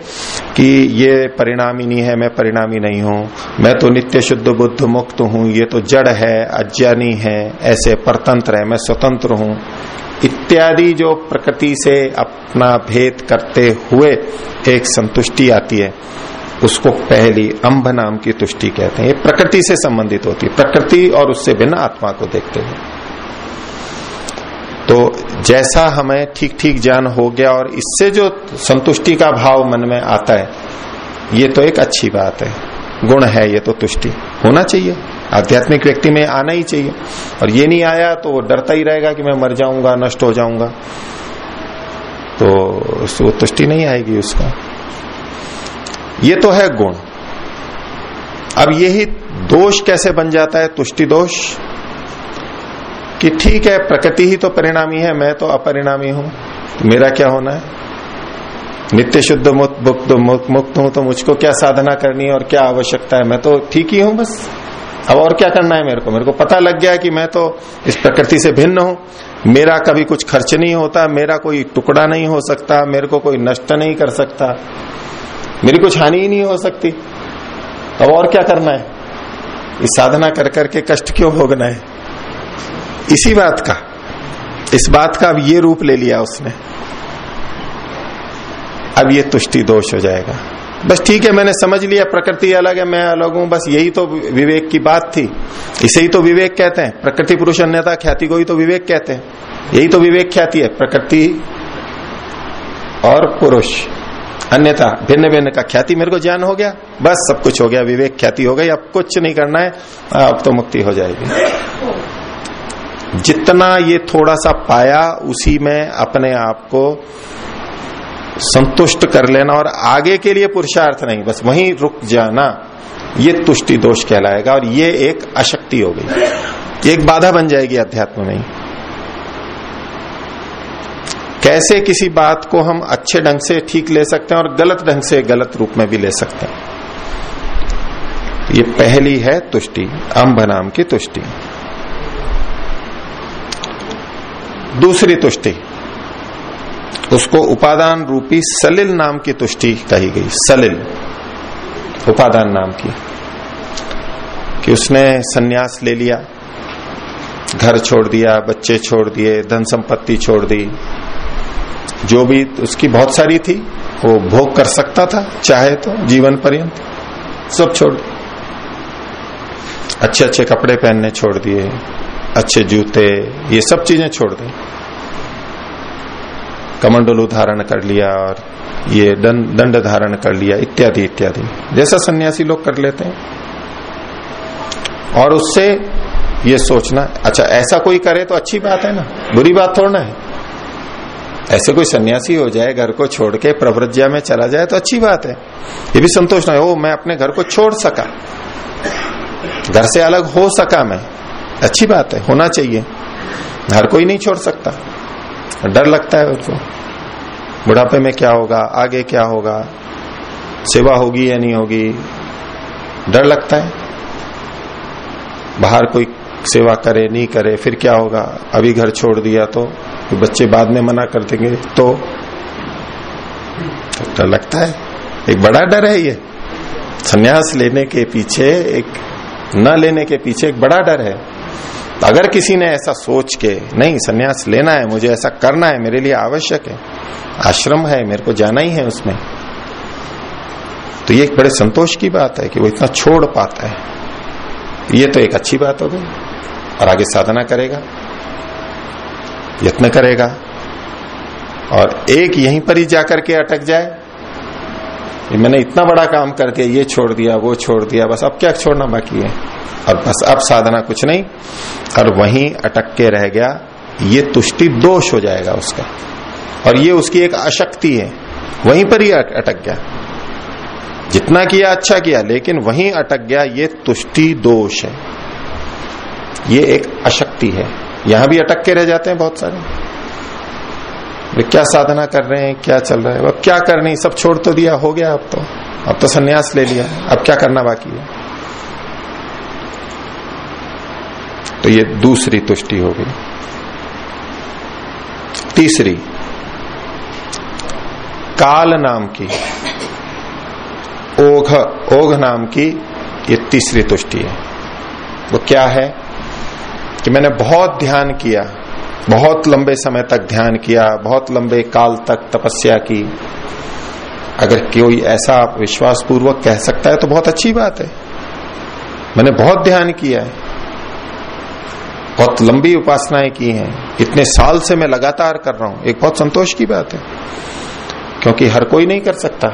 Speaker 1: कि ये परिणामी नहीं है, मैं परिणामी नहीं हूँ, मैं तो नित्य शुद्ध बुद्ध मुक्त हूँ, ये तो जड़ है, अज्ञानी है, ऐसे परतंत्र है, मैं स्वतंत्र हूँ। इत्यादि जो प्रकृति से अपना भेद करते हुए एक संतुष्टि आती है, उसको पहली अंब नाम की तुष्टि कहते हैं। ये प्रकृति से संबंधित होती है। प्रकृति और उससे भिन्न आत्मा को देखते हुए तो जैसा हमें ठीक ठीक ज्ञान हो गया और इससे जो संतुष्टि का भाव मन में आता है, ये तो एक अच्छी बात है। गुण है ये तो तुष्टि। होना चाहिए। आध्यात्मिक व्यक्ति में आना ही चाहिए। और ये नहीं आया तो वो डरता ही रहेगा कि मैं मर जाऊँगा, नष्ट हो जाऊँगा। तो वो तुष्टि नहीं आएगी उसका। ये तो है गुण। अब यही दोष कैसे बन जाता है? तुष्टि दोष। कि ठीक है, प्रकृति ही तो परिणामी है, मैं तो अपरिणामी हूँ। तो मेरा क्या होना है? नित्य शुद्ध मुक्त मुक्त मुक्त हूँ तो मुझको क्या साधना करनी है और क्या आवश्यकता है? मैं तो ठीक ही हूँ बस। अब और क्या करना है मेरे को? मेरे को पता लग गया कि मैं तो इस प्रकृति से भिन्न हूँ। मेरा कभी कुछ खर्च नहीं होता, मेरा कोई टुकड़ा नहीं हो सकता, मेरे को कोई नष्ट नहीं कर सकता। मेरी कुछ हानि ही नहीं हो सकती। अब और क्या करना है? इस साधना कर करके कष्ट क्यों भोगना है? इसी बात का। इस बात का अब ये रूप ले लिया उसने। अब ये तुष्टि दोष हो जाएगा। बस ठीक है, मैंने समझ लिया, प्रकृति अलग है, मैं अलग हूँ, बस यही तो विवेक की बात थी। इसे ही तो विवेक कहते हैं। प्रकृति पुरुष अन्यता ख्याति को ही तो विवेक कहते हैं। यही तो विवेक ख्याति है, प्रकृति और पुरुष अन्यथा भिन्न भिन्न का ख्याति। मेरे को ज्ञान हो गया, बस सब कुछ हो गया, विवेक ख्याति हो गई, अब कुछ नहीं करना है, अब तो मुक्ति हो जाएगी। जितना ये थोड़ा सा पाया, उसी में अपने आप को संतुष्ट कर लेना और आगे के लिए पुरुषार्थ नहीं, बस वहीं रुक जाना, ये तुष्टि दोष कहलाएगा और ये एक अशक्ति हो गई। एक बाधा बन जाएगी अध्यात्म में कैसे किसी बात को हम अच्छे ढंग से ठीक ले सकते हैं और गलत ढंग से गलत रूप में भी ले सकते हैं? ये पहली है तुष्टि अम्ब नाम की तुष्टि। दूसरी तुष्टि। उसको उपादान रूपी सलिल नाम की तुष्टि कही गई, सलिल। उपादान नाम की। कि उसने सन्यास ले लिया, घर छोड़ दिया, बच्चे छोड़ दिए, धन संपत्ति छोड़ दी। जो भी उसकी बहुत सारी थी, वो भोग कर सकता था, चाहे तो जीवन पर्यंत, सब छोड़ अच्छे अच्छे कपड़े पहनने छोड़ दिए, अच्छे जूते, ये सब चीज़ें छोड़ दी। कमंडलू धारण कर लिया और ये दंड धारण कर लिया, इत्यादि इत्यादि। जैसा सन्यासी लोग कर लेते हैं। और उससे ये सोचना अच्छा ऐसा कोई करे तो अच्छी बात है ना, बुरी बात थोड़ा है। ऐसे कोई सन्यासी हो जाए, घर को छोड़ के प्रव्रज्ञा में चला जाए तो अच्छी बात है। ये भी संतोष ना हो मैं अपने घर को छोड़ सका। घर से अलग हो सका मैं। अच्छी बात है, होना चाहिए। घर कोई नहीं छोड़ सकता। डर लगता है उसको बुढ़ापे में क्या होगा? आगे क्या होगा? सेवा होगी या नहीं होगी? डर लगता है। बाहर कोई सेवा करे, नहीं करे, फिर क्या होगा? अभी घर छोड़ दिया तो बच्चे बाद में मना कर देंगे तो? डर लगता है। एक बड़ा डर है ये। संन्यास लेने के पीछे एक, न लेने के पीछे एक बड़ा डर है। अगर किसी ने ऐसा सोच के, नहीं, संन्यास लेना है, मुझे ऐसा करना है, मेरे लिए आवश्यक है, आश्रम है, मेरे को जाना ही है उसमें। तो ये एक बड़े संतोष की बात है कि वो इतना छोड़ पाता है। ये तो एक अच्छी बात हो गई, और आगे साधना करेगा, यत्न करेगा, और एक यहीं पर ही जाकर के अटक जाए। मैंने इतना बड़ा काम कर दिया, ये छोड़ दिया, वो छोड़ दिया, बस अब क्या छोड़ना बाकी है? और बस अब साधना कुछ नहीं। और वहीं अटक के रह गया। ये तुष्टि दोष हो जाएगा उसका। और ये उसकी एक अशक्ति है। वहीं पर ही अटक गया। जितना किया अच्छा किया, लेकिन वहीं अटक गया। ये तुष्टि दोष है। ये एक अशक्ति है। यहाँ भी अटक के रह जाते हैं बहुत सारे। वे क्या साधना कर रहे हैं, क्या चल रहा है? अब क्या करनी सब छोड़ तो दिया, हो गया अब तो। अब तो संन्यास ले लिया, अब क्या करना बाकी है? तो ये दूसरी तुष्टि हो गई। तीसरी, काल नाम की, ओघ ओघ नाम की ये तीसरी तुष्टि है। वो क्या है? कि मैंने बहुत ध्यान किया बहुत लंबे समय तक ध्यान किया, बहुत लंबे काल तक तपस्या की। अगर कोई ऐसा विश्वास पूर्वक कह सकता है तो बहुत अच्छी बात है। मैंने बहुत ध्यान किया है। बहुत लंबी उपासनाएँ की हैं। इतने साल से मैं लगातार कर रहा हूँ। एक बहुत संतोष की बात है। क्योंकि हर कोई नहीं कर सकता।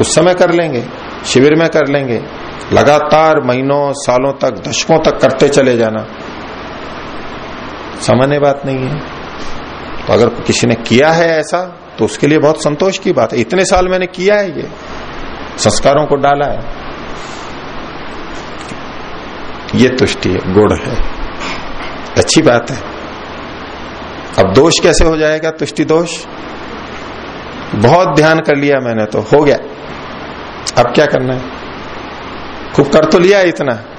Speaker 1: उस समय कर लेंगे, शिविर में कर लेंगे। लगातार महीनों, सालों तक, दशकों तक करते चले जाना। सामान्य बात नहीं है। तो अगर किसी ने किया है ऐसा तो उसके लिए बहुत संतोष की बात है। इतने साल मैंने किया है ये, संस्कारों को डाला है। ये तुष्टि है गुड़ है। अच्छी बात है। अब दोष कैसे हो जाएगा, तुष्टि दोष? बहुत ध्यान कर लिया मैंने तो हो गया। अब क्या करना है? खूब कर तो लिया इतना।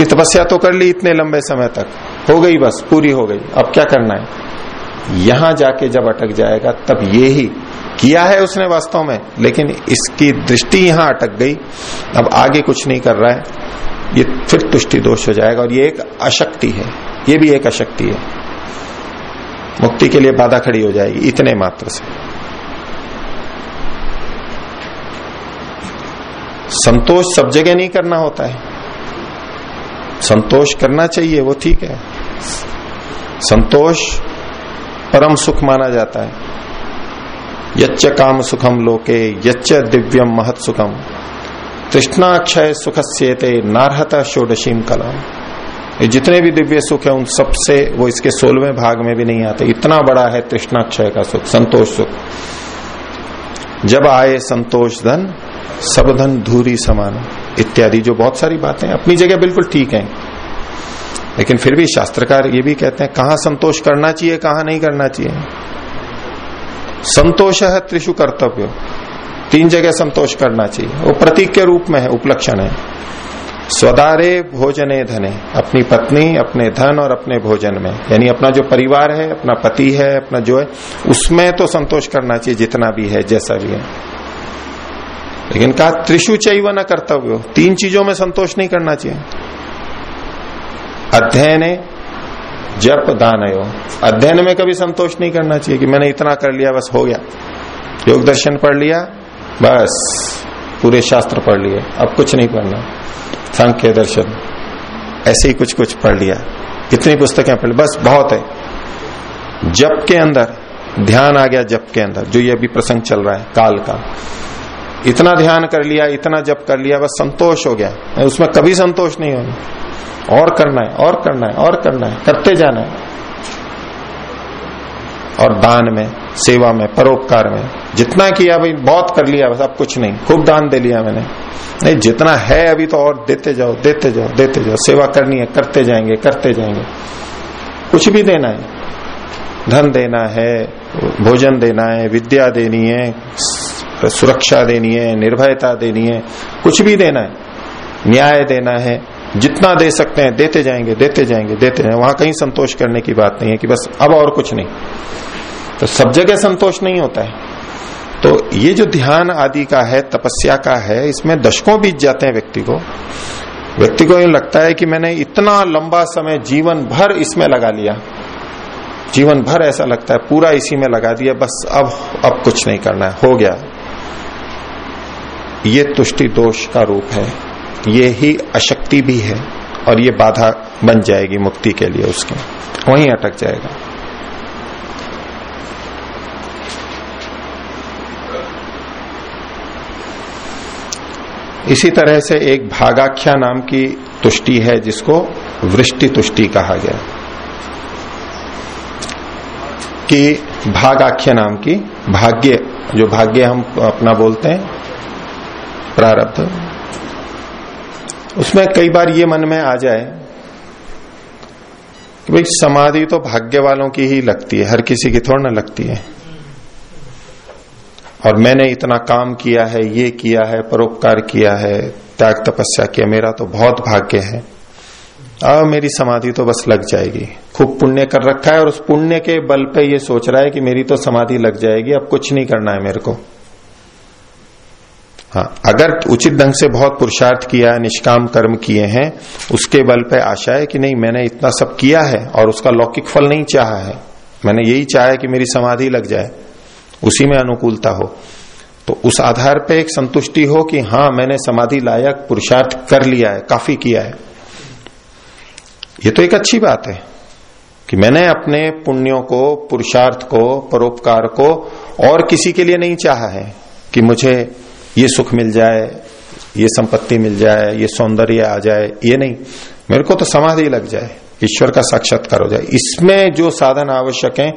Speaker 1: इतनी तपस्या तो कर ली इतने लंबे समय तक। हो गई बस, पूरी हो गई। अब क्या करना है? यहाँ जाके जब अटक जाएगा, तब ये ही किया है उसने वास्तव में। लेकिन इसकी दृष्टि यहाँ अटक गई। अब आगे कुछ नहीं कर रहा है। ये फिर तुष्टि दोष हो जाएगा और ये एक अशक्ति है। ये भी एक अशक्ति है। मुक्ति के लिए बाधा खड़ी हो जाएगी, इतने मात्र से। संतोष सब जगह नहीं करना होता है। संतोष करना चाहिए, वो ठीक है। संतोष परम सुख माना जाता है। यच्च काम सुखम लोके, यच्च दिव्यम महत सुखम। तृष्णाक्षय सुख से नारहता षोडशीम कलाम। ये जितने भी दिव्य सुख है, उन सबसे वो इसके सोलवें भाग में भी नहीं आते। इतना बड़ा है तृष्णाक्षय का सुख, संतोष सुख। जब आए संतोष धन सब धन धूरी समान, इत्यादि जो बहुत सारी बातें अपनी जगह बिल्कुल ठीक है। लेकिन फिर भी शास्त्रकार ये भी कहते हैं, कहा संतोष करना चाहिए, कहा नहीं करना चाहिए? संतोष है त्रिशु कर्तव्य। तीन जगह संतोष करना चाहिए। वो प्रतीक के रूप में है, उपलक्षण है। स्वदारे भोजने धने, अपनी पत्नी, अपने धन और अपने भोजन में। यानी अपना जो परिवार है, अपना पति है, अपना जो है, उसमें तो संतोष करना चाहिए, जितना भी है, जैसा भी है। लेकिन कहा, त्रिशु चैव न कर्तव्य। तीन चीज़ों में संतोष नहीं करना चाहिए। अध्ययन जप, दान अध्ययन में कभी संतोष नहीं करना चाहिए कि मैंने इतना कर लिया, बस हो गया। योग दर्शन पढ़ लिया, बस। पूरे शास्त्र पढ़ लिए। अब कुछ नहीं पढ़ना। सांख्य दर्शन। ऐसे ही कुछ कुछ पढ़ लिया। इतनी पुस्तकें पढ़ बस, बहुत है। जप के अंदर, ध्यान आ गया जप के अंदर, जो ये अभी प्रसंग चल रहा है, काल का। इतना ध्यान कर लिया, इतना जप कर लिया, बस संतोष हो गया। उसमें कभी संतोष नहीं होगा और करना है, और करना है, और करना है, करते जाना है। और दान में, सेवा में, परोपकार में, जितना किया भाई बहुत कर लिया, बस अब कुछ नहीं। खूब दान दे लिया मैंने। नहीं, जितना है अभी तो और देते जाओ देते जाओ देते जाओ। सेवा करनी है, करते जाएँगे करते जाएँगे। कुछ भी देना है। धन देना है, भोजन देना है, विद्या देनी है सुरक्षा देनी है, निर्भयता देनी है, कुछ भी देना है, न्याय देना है, जितना दे सकते हैं, देते जाएँगे देते जाएँगे देते जाएँगे। वहाँ कहीं संतोष करने की बात नहीं है कि बस अब और कुछ नहीं। तो सब जगह संतोष नहीं होता है। तो ये जो ध्यान आदि का है, तपस्या का है, इसमें दशकों बीत जाते हैं व्यक्ति को। व्यक्ति को ये लगता है कि मैंने इतना लंबा समय जीवन भर इसमें लगा लिया। जीवन भर ऐसा लगता है, पूरा इसी में लगा दिया, बस अब अब कुछ नहीं करना है, हो गया। ये तुष्टि दोष का रूप है। ये ही अशक्ति भी है और ये बाधा बन जाएगी मुक्ति के लिए उसके। वहीं अटक जाएगा। इसी तरह से एक भागाख्या नाम की तुष्टि है, जिसको वृष्टि तुष्टि कहा गया। कि भागाख्य नाम की भाग्य, जो भाग्य हम अपना बोलते हैं प्रारब्ध। उसमें कई बार ये मन में आ जाए कि भाई समाधि तो भाग्य वालों की ही लगती है, हर किसी की थोड़ा ना लगती है। और मैंने इतना काम किया है, ये किया है, परोपकार किया है, त्याग तपस्या किया, मेरा तो बहुत भाग्य है। अब मेरी समाधि तो बस लग जाएगी। खूब पुण्य कर रखा है और उस पुण्य के बल पे ये सोच रहा है कि मेरी तो समाधि लग जाएगी, अब कुछ नहीं करना है मेरे को। हाँ अगर उचित ढंग से बहुत पुरुषार्थ किया है निष्काम कर्म किए हैं, उसके बल पे आशा है कि नहीं, मैंने इतना सब किया है और उसका लौकिक फल नहीं चाहा है। मैंने यही चाहा है कि मेरी समाधि लग जाए। उसी में अनुकूलता हो। तो उस आधार पे एक संतुष्टि हो कि हाँ मैंने समाधि लायक पुरुषार्थ कर लिया है, काफ़ी किया है। ये तो एक अच्छी बात है कि मैंने अपने पुण्यों को, पुरुषार्थ को, परोपकार को और किसी के लिए नहीं चाहा है कि मुझे ये सुख मिल जाए, ये संपत्ति मिल जाए, ये सौंदर्य आ जाए, ये नहीं। मेरे को तो समाधि लग जाए, ईश्वर का साक्षात्कार हो जाए। इसमें जो साधन आवश्यक है,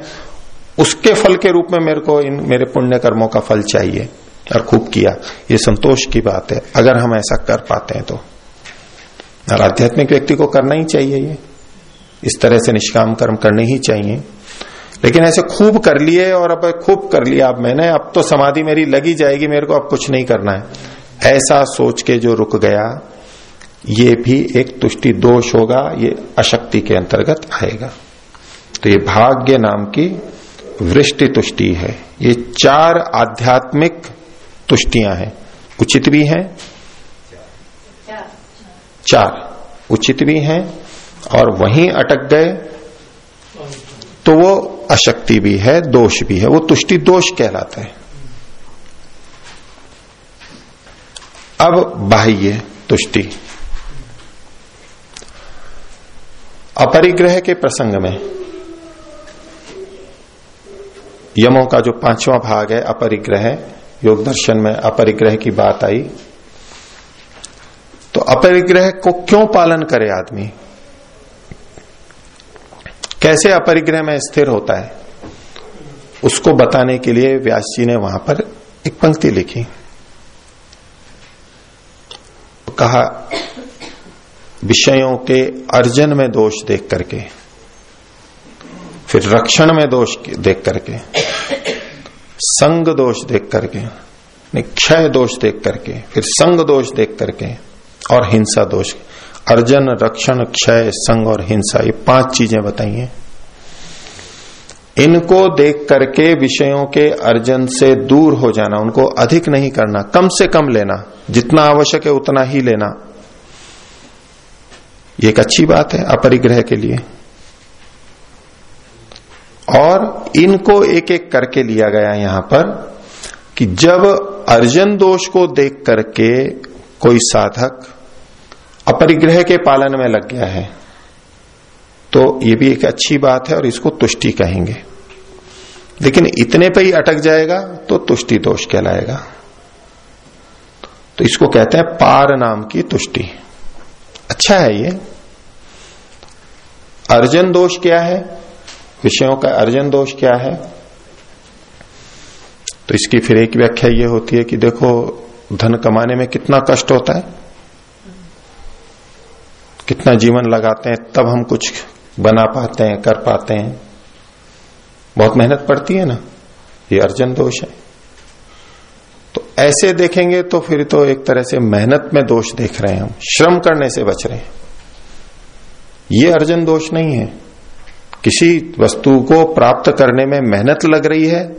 Speaker 1: उसके फल के रूप में मेरे को इन, मेरे पुण्य कर्मों का फल चाहिए और खूब किया। ये संतोष की बात है, अगर हम ऐसा कर पाते हैं तो। और आध्यात्मिक व्यक्ति को करना ही चाहिए ये। इस तरह से निष्काम कर्म करने ही चाहिए। लेकिन ऐसे खूब कर लिए और अब खूब कर लिया अब मैंने, अब तो समाधि मेरी लगी जाएगी, मेरे को अब कुछ नहीं करना है। ऐसा सोच के जो रुक गया, ये भी एक तुष्टि दोष होगा, ये अशक्ति के अंतर्गत आएगा। तो ये भाग्य नाम की वृष्टि तुष्टि है। ये चार आध्यात्मिक तुष्टियाँ हैं। उचित भी हैं, चार। उचित भी हैं और वहीं अटक गए तो वो अशक्ति भी है, दोष भी है। वो तुष्टि दोष कहलाता है। अब बाह्य तुष्टि। अपरिग्रह के प्रसंग में यमों का जो पांचवा भाग है, अपरिग्रह, योग दर्शन में अपरिग्रह की बात आई। तो अपरिग्रह को क्यों पालन करे आदमी? कैसे अपरिग्रह में स्थिर होता है, उसको बताने के लिए व्यास जी ने वहाँ पर एक पंक्ति लिखी। कहा, विषयों के अर्जन में दोष देख करके, फिर रक्षण में दोष देख करके, संग दोष देख करके क्षय दोष देख करके, फिर संग दोष देख करके और हिंसा दोष अर्जन, रक्षण, क्षय, संग और हिंसा, ये पाँच चीज़ें बताइए इनको देख करके विषयों के अर्जन से दूर हो जाना, उनको अधिक नहीं करना, कम से कम लेना, जितना आवश्यक है उतना ही लेना। ये एक अच्छी बात है, अपरिग्रह के लिए। और इनको एक एक करके लिया गया यहाँ पर, कि जब अर्जन दोष को देख करके कोई साधक अपरिग्रह के पालन में लग गया है। तो ये भी एक अच्छी बात है और इसको तुष्टि कहेंगे। लेकिन इतने पे ही अटक जाएगा तो तुष्टि दोष कहलाएगा। तो इसको कहते हैं पार नाम की तुष्टि। अच्छा है ये। अर्जन दोष क्या है? विषयों का अर्जन दोष क्या है? तो इसकी फिर एक व्याख्या ये होती है कि देखो, धन कमाने में कितना कष्ट होता है। कितना जीवन लगाते हैं, तब हम कुछ बना पाते हैं, कर पाते हैं। बहुत मेहनत पड़ती है ना? ये अर्जन दोष है। तो ऐसे देखेंगे तो फिर तो एक तरह से मेहनत में दोष देख रहे हैं हम। श्रम करने से बच रहे हैं। ये अर्जन दोष नहीं है। किसी वस्तु को प्राप्त करने में मेहनत लग रही है,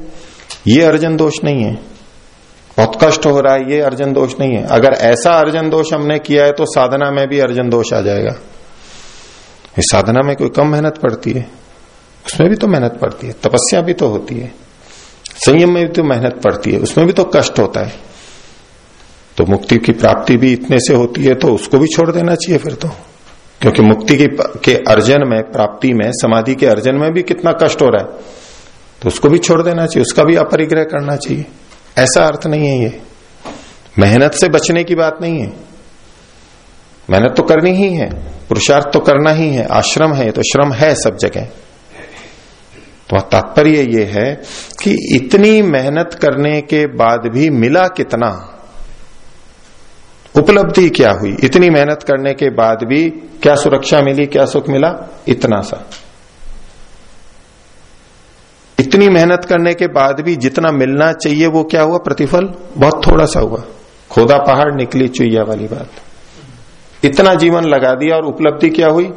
Speaker 1: ये अर्जन दोष नहीं है। बहुत कष्ट हो रहा है, ये अर्जन दोष नहीं है। अगर ऐसा अर्जन दोष हमने किया है तो साधना में भी अर्जन दोष आ जाएगा। इस साधना में कोई कम मेहनत पड़ती है। उसमें भी तो मेहनत पड़ती है, तपस्या भी तो होती है। संयम में भी तो मेहनत पड़ती है, उसमें भी तो कष्ट होता है। तो मुक्ति की प्राप्ति भी इतने से होती है तो उसको भी छोड़ देना चाहिए फिर तो। क्योंकि मुक्ति की के अर्जन में, प्राप्ति में, समाधि के अर्जन में भी कितना कष्ट हो रहा है तो उसको भी छोड़ देना चाहिए, उसका भी अपरिग्रह करना चाहिए। ऐसा अर्थ नहीं है ये। मेहनत से बचने की बात नहीं है। मेहनत तो करनी ही है, पुरुषार्थ तो करना ही है, आश्रम है तो श्रम है, सब जगह। तो तात्पर्य ये है कि इतनी मेहनत करने के बाद भी मिला कितना? उपलब्धि क्या हुई? इतनी मेहनत करने के बाद भी क्या सुरक्षा मिली, क्या सुख मिला? इतना सा। इतनी मेहनत करने के बाद भी जितना मिलना चाहिए, वो क्या हुआ? प्रतिफल? बहुत थोड़ा सा हुआ। खोदा पहाड़ निकली चुईया वाली बात। इतना जीवन लगा दिया और उपलब्धि क्या हुई?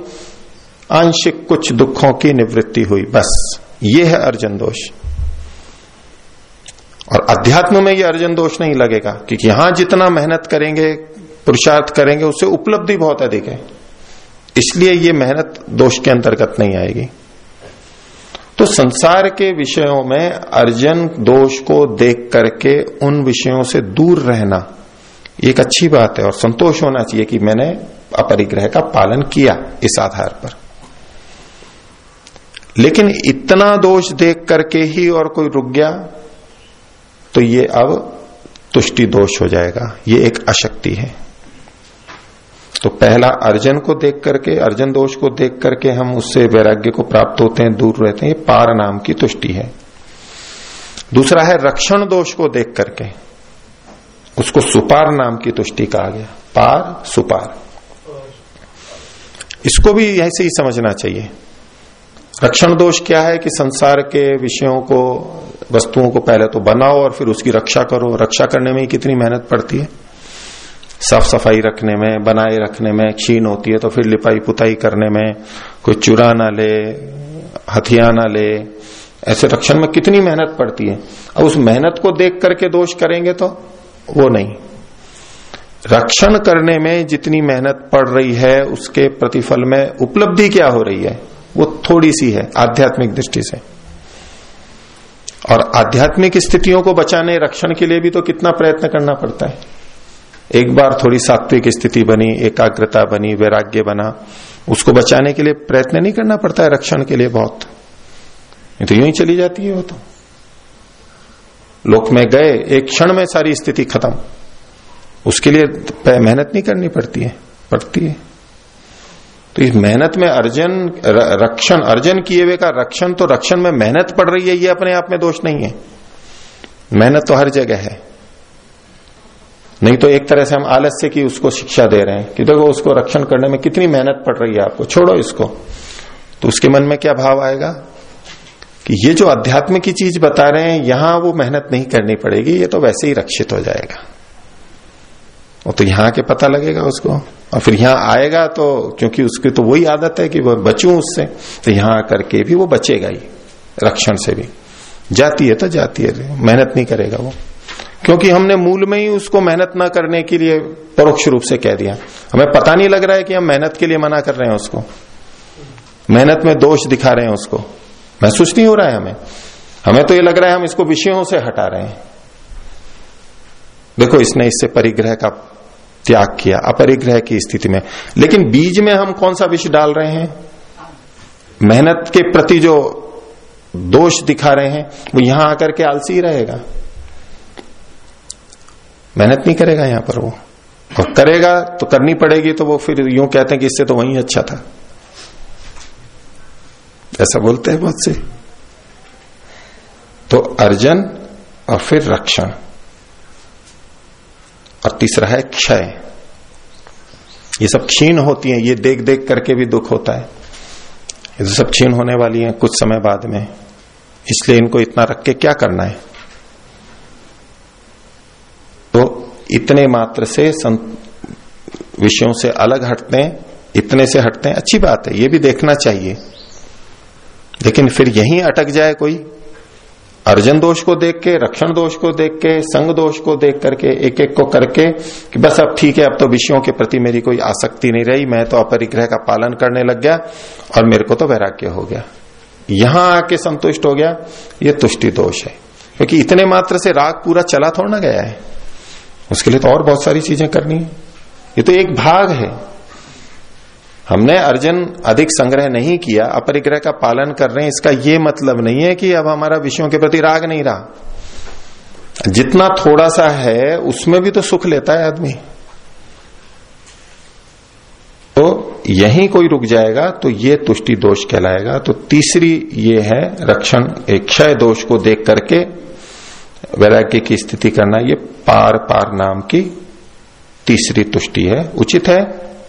Speaker 1: आंशिक कुछ दुखों की निवृत्ति हुई, बस। ये है अर्जन दोष। और अध्यात्म में ये अर्जन दोष नहीं लगेगा, क्योंकि यहाँ जितना मेहनत करेंगे, पुरुषार्थ करेंगे, उससे उपलब्धि बहुत अधिक है। इसलिए ये मेहनत दोष के अंतर्गत नहीं आएगी। तो संसार के विषयों में अर्जन दोष को देख करके उन विषयों से दूर रहना एक अच्छी बात है और संतोष होना चाहिए कि मैंने अपरिग्रह का पालन किया इस आधार पर। लेकिन इतना दोष देख करके ही और कोई रुक गया तो ये अब तुष्टि दोष हो जाएगा, ये एक अशक्ति है। तो पहला अर्जन को देख करके, अर्जन दोष को देख करके हम उससे वैराग्य को प्राप्त होते हैं, दूर रहते हैं पार नाम की तुष्टि है। दूसरा है रक्षण दोष को देख करके, उसको सुपार नाम की तुष्टि कहा गया। पार, सुपार। इसको भी ऐसे ही समझना चाहिए। रक्षण दोष क्या है कि संसार के विषयों को, वस्तुओं को पहले तो बनाओ और फिर उसकी रक्षा करो। रक्षा करने में ही कितनी मेहनत पड़ती है। साफ़ सफ़ाई रखने में, बनाए रखने में, क्षीण होती है तो फिर लिपाई पुताई करने में, कोई चुरा ना ले हथिया ना ले, ऐसे रक्षण में कितनी मेहनत पड़ती है। अब उस मेहनत को देख करके दोष करेंगे तो वो नहीं। रक्षण करने में जितनी मेहनत पड़ रही है, उसके प्रतिफल में उपलब्धि क्या हो रही है? वो थोड़ी सी है, आध्यात्मिक दृष्टि से। और आध्यात्मिक स्थितियों को बचाने, रक्षण के लिए भी तो कितना प्रयत्न करना पड़ता है। एक बार थोड़ी सात्विक स्थिति बनी, एकाग्रता बनी, वैराग्य बना, उसको बचाने के लिए प्रयत्न नहीं करना पड़ता है, रक्षण के लिए बहुत। तो यूँ ही चली जाती है वो तो। लोक में गए, एक क्षण में सारी स्थिति खत्म। उसके लिए मेहनत नहीं करनी पड़ती है पड़ती है। तो इस मेहनत में अर्जन रक्षण, अर्जन किए हुए का रक्षण तो रक्षण में मेहनत पड़ रही है, ये अपने आप में दोष नहीं है। मेहनत तो हर जगह है। नहीं तो एक तरह से हम आलस्य की उसको शिक्षा दे रहे हैं कि देखो उसको रक्षण करने में कितनी मेहनत पड़ रही है आपको, छोड़ो इसको। तो उसके मन में क्या भाव आएगा? कि ये जो अध्यात्म की चीज़ बता रहे हैं, यहाँ वो मेहनत नहीं करनी पड़ेगी, ये तो वैसे ही रक्षित हो जाएगा। वो तो यहाँ के पता लगेगा उसको। और फिर यहाँ आएगा तो क्योंकि उसकी तो वही आदत है कि वह बचू उससे तो यहाँ आकर के भी वो बचेगा ही, रक्षण से भी। जाती है तो जाती है, मेहनत नहीं करेगा वो। क्योंकि हमने मूल में ही उसको मेहनत ना करने के लिए परोक्ष रूप से कह दिया। हमें पता नहीं लग रहा है कि हम मेहनत के लिए मना कर रहे हैं उसको। मेहनत में दोष दिखा रहे हैं उसको। महसूस नहीं हो रहा है हमें। हमें तो ये लग रहा है हम इसको विषयों से हटा रहे हैं। देखो, इसने इससे परिग्रह का त्याग किया, अपरिग्रह की स्थिति में। लेकिन बीज में हम कौन सा विष डाल रहे हैं? मेहनत के प्रति जो दोष दिखा रहे हैं, वो यहाँ आकर के आलसी रहेगा। मेहनत नहीं करेगा यहाँ पर वो। और करेगा तो करनी पड़ेगी तो वो फिर यूँ कहते हैं कि इससे तो वही अच्छा था। ऐसा बोलते हैं बहुत से। तो अर्जन और फिर रक्षण। और तीसरा है क्षय। ये सब क्षीण होती हैं, ये देख देख करके भी दुख होता है। ये तो सब क्षीण होने वाली हैं कुछ समय बाद में। इसलिए इनको इतना रख के क्या करना है तो इतने मात्र से विषयों से अलग हटते हैं, इतने से हटते हैं। अच्छी बात है, ये भी देखना चाहिए। लेकिन फिर यहीं अटक जाए कोई। अर्जन दोष को देख के, रक्षण दोष को देख के, संग दोष को देख करके एक एक को करके कि बस अब ठीक है, अब तो विषयों के प्रति मेरी कोई आसक्ति नहीं रही, मैं तो अपरिग्रह का पालन करने लग गया और मेरे को तो वैराग्य हो गया। यहाँ आके संतुष्ट हो गया, ये तुष्टि दोष है। क्योंकि इतने मात्र से राग पूरा चला थोड़ा ना गया है। उसके लिए तो और बहुत सारी चीज़ें करनी है। ये तो एक भाग है। हमने अर्जन अधिक संग्रह नहीं किया, अपरिग्रह का पालन कर रहे हैं, इसका ये मतलब नहीं है कि अब हमारा विषयों के प्रति राग नहीं रहा। जितना थोड़ा सा है, उसमें भी तो सुख लेता है आदमी। तो यहीं कोई रुक जाएगा तो ये तुष्टि दोष कहलाएगा। तो तीसरी ये है रक्षण, एक क्षय दोष को देख करके वैराग्य की स्थिति करना। ये पार पार नाम की तीसरी तुष्टि है, उचित है,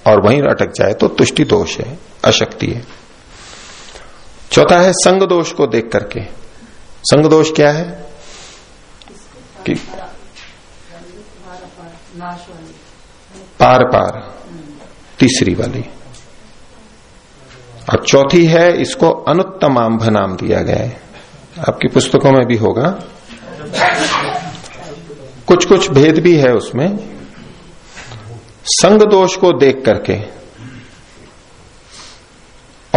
Speaker 1: और वहीं अटक जाए तो तुष्टि दोष है, अशक्ति है। चौथा है, संग दोष को देख करके। संग दोष क्या है? कि पार पार, तीसरी वाली। और चौथी है, इसको अनुत्तमांभ नाम दिया गया है। आपकी पुस्तकों में भी होगा। कुछ कुछ भेद भी है उसमें। संग दोष को देख करके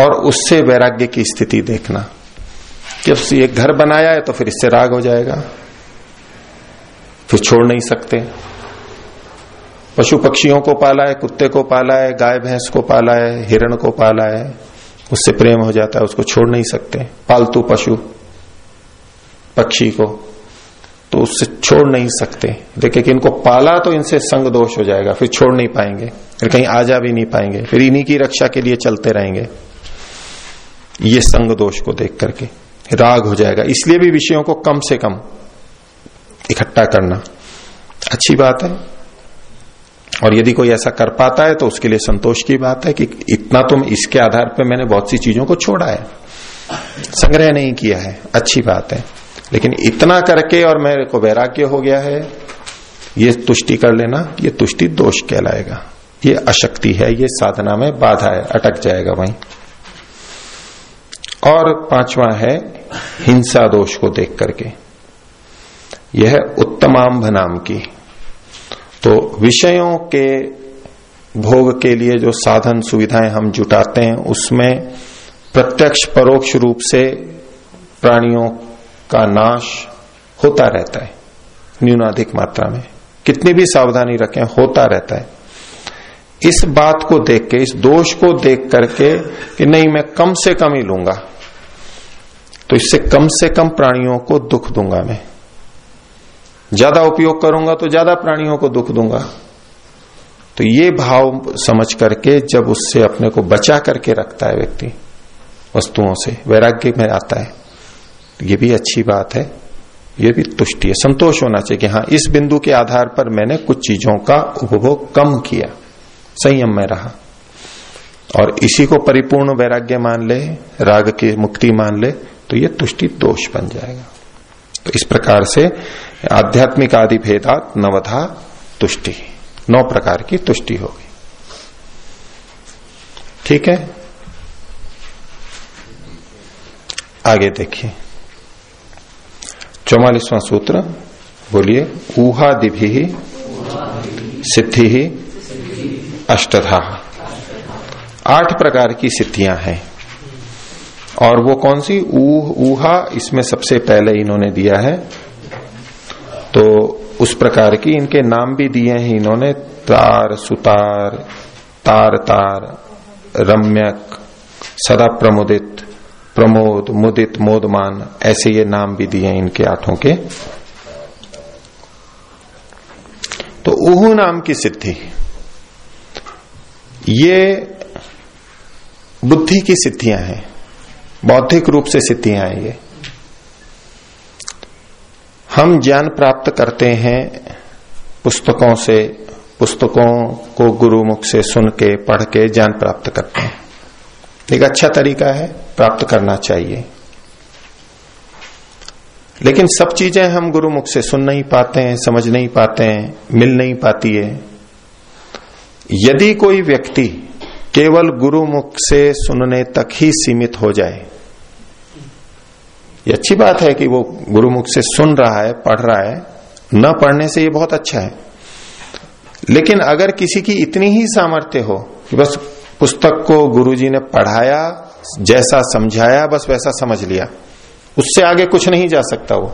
Speaker 1: और उससे वैराग्य की स्थिति देखना। जब ये घर बनाया है तो फिर इससे राग हो जाएगा। फिर छोड़ नहीं सकते। पशु पक्षियों को पाला है, कुत्ते को पाला है, गाय भैंस को पाला है, हिरण को पाला है, उससे प्रेम हो जाता है, उसको छोड़ नहीं सकते। पालतू पशु, पक्षी को। तो उससे छोड़ नहीं सकते। देखिए कि इनको पाला तो इनसे संग दोष हो जाएगा, फिर छोड़ नहीं पाएँगे, फिर कहीं आ जा भी नहीं पाएँगे, फिर इन्हीं की रक्षा के लिए चलते रहेंगे। ये संग दोष को देख करके राग हो जाएगा। इसलिए भी विषयों को कम से कम इकट्ठा करना अच्छी बात है। और यदि कोई ऐसा कर पाता है तो उसके लिए संतोष की बात है कि इतना तुम इसके आधार पर मैंने बहुत सी चीज़ों को छोड़ा है। संग्रह नहीं किया है। अच्छी बात है। लेकिन इतना करके और मेरे को वैराग्य हो गया है, ये तुष्टि कर लेना, ये तुष्टि दोष कहलाएगा। ये अशक्ति है, ये साधना में बाधा है, अटक जाएगा वहीं। और पांचवा है, हिंसा दोष को देख करके। यह उत्तमांभ नाम की। तो विषयों के भोग के लिए जो साधन सुविधाएँ हम जुटाते हैं, उसमें प्रत्यक्ष परोक्ष रूप से प्राणियों का नाश होता रहता है, न्यूनाधिक मात्रा में। कितनी भी सावधानी रखें, होता रहता है। इस बात को देख के, इस दोष को देख करके कि नहीं, मैं कम से कम ही लूँगा तो इससे कम से कम प्राणियों को दुख दूँगा मैं। ज़्यादा उपयोग करूँगा तो ज़्यादा प्राणियों को दुख दूँगा। तो ये भाव समझ करके, जब उससे अपने को बचा करके रखता है व्यक्ति, वस्तुओं से, वैराग्य में आता है। ये भी अच्छी बात है, ये भी तुष्टि है। संतोष होना चाहिए कि हाँ इस बिंदु के आधार पर मैंने कुछ चीज़ों का उपभोग कम किया, संयम में रहा। और इसी को परिपूर्ण वैराग्य मान ले, राग की मुक्ति मान ले तो ये तुष्टि दोष बन जाएगा। तो इस प्रकार से आध्यात्मिक आदि भेदात नवधा तुष्टि, नौ प्रकार की तुष्टि होगी ठीक है? आगे देखिए। चौवालीसवां सूत्र बोलिए, ऊहादिभि सिद्धि ही अष्टधा। आठ प्रकार की सिद्धियाँ हैं। और वो कौन सी? ऊह, ऊहा, इसमें सबसे पहले इन्होंने दिया है। तो उस प्रकार की इनके नाम भी दिए हैं इन्होंने। तार, सुतार, तार तार, रम्यक, सदा प्रमुदित प्रमोद, मुदित, मोदमान, ऐसे ये नाम भी दिए इनके आठों के। तो उह नाम की सिद्धि। ये बुद्धि की सिद्धियाँ हैं। बौद्धिक रूप से सिद्धियाँ हैं ये। हम ज्ञान प्राप्त करते हैं पुस्तकों से, पुस्तकों को गुरुमुख से सुन के, पढ़ के ज्ञान प्राप्त करते हैं। एक अच्छा तरीका है प्राप्त करना चाहिए। लेकिन सब चीज़ें हम गुरुमुख से सुन नहीं पाते हैं, समझ नहीं पाते हैं, मिल नहीं पाती है। यदि कोई व्यक्ति केवल गुरुमुख से सुनने तक ही सीमित हो जाए, ये अच्छी बात है कि वो गुरुमुख से सुन रहा है, पढ़ रहा है, न पढ़ने से ये बहुत अच्छा है। लेकिन अगर किसी की इतनी ही सामर्थ्य हो कि बस पुस्तक को गुरुजी ने पढ़ाया, जैसा समझाया, बस वैसा समझ लिया। उससे आगे कुछ नहीं जा सकता वो।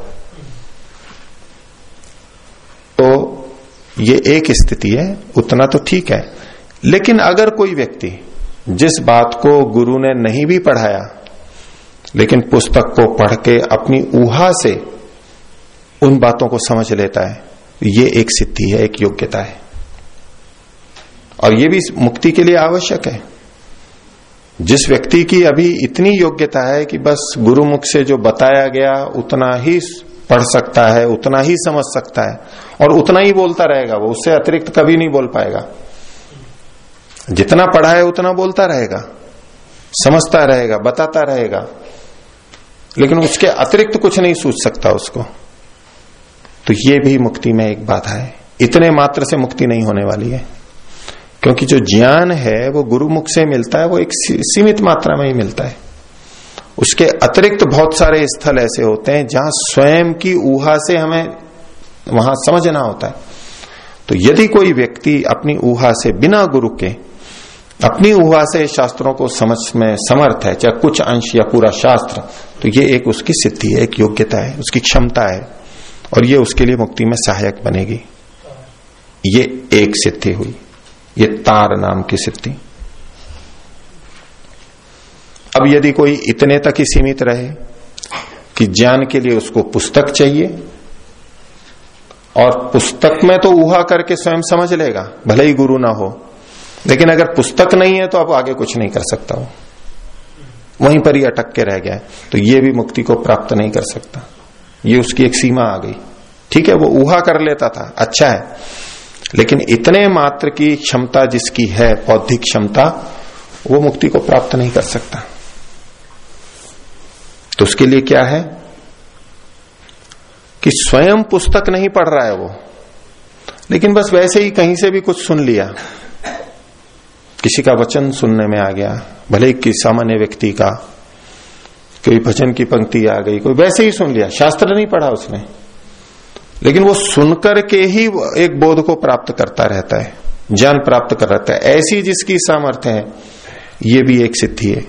Speaker 1: तो ये एक स्थिति है, उतना तो ठीक है। लेकिन अगर कोई व्यक्ति जिस बात को गुरु ने नहीं भी पढ़ाया, लेकिन पुस्तक को पढ़ के अपनी ऊहा से उन बातों को समझ लेता है, ये एक सिद्धि है, एक योग्यता है। और ये भी मुक्ति के लिए आवश्यक है। जिस व्यक्ति की अभी इतनी योग्यता है कि बस गुरुमुख से जो बताया गया, उतना ही पढ़ सकता है, उतना ही समझ सकता है, और उतना ही बोलता रहेगा वो, उससे अतिरिक्त कभी नहीं बोल पाएगा। जितना पढ़ा है, उतना बोलता रहेगा, समझता रहेगा, बताता रहेगा, लेकिन उसके अतिरिक्त कुछ नहीं सोच सकता उसको। तो ये भी मुक्ति में एक बाधा है। इतने मात्र से मुक्ति नहीं होने वाली है। क्योंकि जो ज्ञान है, वो गुरुमुख से मिलता है, वो एक सीमित मात्रा में ही मिलता है। उसके अतिरिक्त बहुत सारे स्थल ऐसे होते हैं, जहाँ स्वयं की ऊहा से हमें वहाँ समझना होता है। तो यदि कोई व्यक्ति अपनी ऊहा से बिना गुरु के, अपनी ऊहा से शास्त्रों को समझ में समर्थ है, चाहे कुछ अंश या पूरा शास्त्र तो ये एक उसकी सिद्धि है, एक योग्यता है, उसकी क्षमता है, और ये उसके लिए मुक्ति में सहायक बनेगी। ये एक सिद्धि हुई। ये तार नाम की सिद्धि। अब यदि कोई इतने तक ही सीमित रहे कि ज्ञान के लिए उसको पुस्तक चाहिए, और पुस्तक में तो ऊहा करके स्वयं समझ लेगा, भले ही गुरु ना हो, लेकिन अगर पुस्तक नहीं है तो अब आगे कुछ नहीं कर सकता वो। वहीं पर ही अटक के रह गया है तो ये भी मुक्ति को प्राप्त नहीं कर सकता। ये उसकी एक सीमा आ गई। ठीक है, वो ऊहा कर लेता था अच्छा है। लेकिन इतने मात्र की क्षमता जिसकी है, बौद्धिक क्षमता, वो मुक्ति को प्राप्त नहीं कर सकता। तो उसके लिए क्या है? कि स्वयं पुस्तक नहीं पढ़ रहा है वो। लेकिन बस वैसे ही कहीं से भी कुछ सुन लिया। किसी का वचन सुनने में आ गया, भले कि सामान्य व्यक्ति का, कोई भजन की पंक्ति आ गई, कोई वैसे ही सुन लिया। शास्त्र नहीं पढ़ा उसने। लेकिन वो सुनकर के ही एक बोध को प्राप्त करता रहता है, ज्ञान प्राप्त कर रहता है। ऐसी जिसकी सामर्थ्य है, ये भी एक सिद्धि है।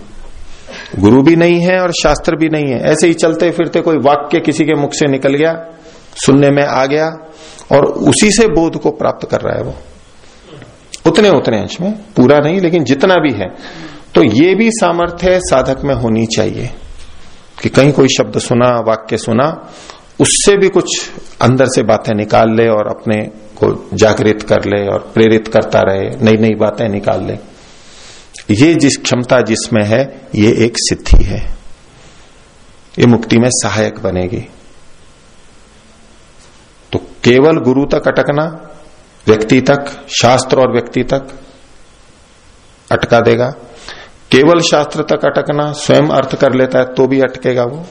Speaker 1: गुरु भी नहीं है और शास्त्र भी नहीं है। ऐसे ही चलते फिरते कोई वाक्य किसी के मुख से निकल गया, सुनने में आ गया और उसी से बोध को प्राप्त कर रहा है वो। उतने उतने अंश में, पूरा नहीं, लेकिन जितना भी है। तो ये भी सामर्थ्य साधक में होनी चाहिए कि कहीं कोई शब्द सुना, वाक्य सुना उससे भी कुछ अंदर से बातें निकाल ले और अपने को जागृत कर ले और प्रेरित करता रहे नई नई बातें निकाल ले। ये जिस क्षमता जिसमें है, ये एक सिद्धि है। ये मुक्ति में सहायक बनेगी। तो केवल गुरु तक अटकना, व्यक्ति तक, शास्त्र और व्यक्ति तक अटका देगा। केवल शास्त्र तक अटकना, स्वयं अर्थ कर लेता है तो भी अटकेगा वो।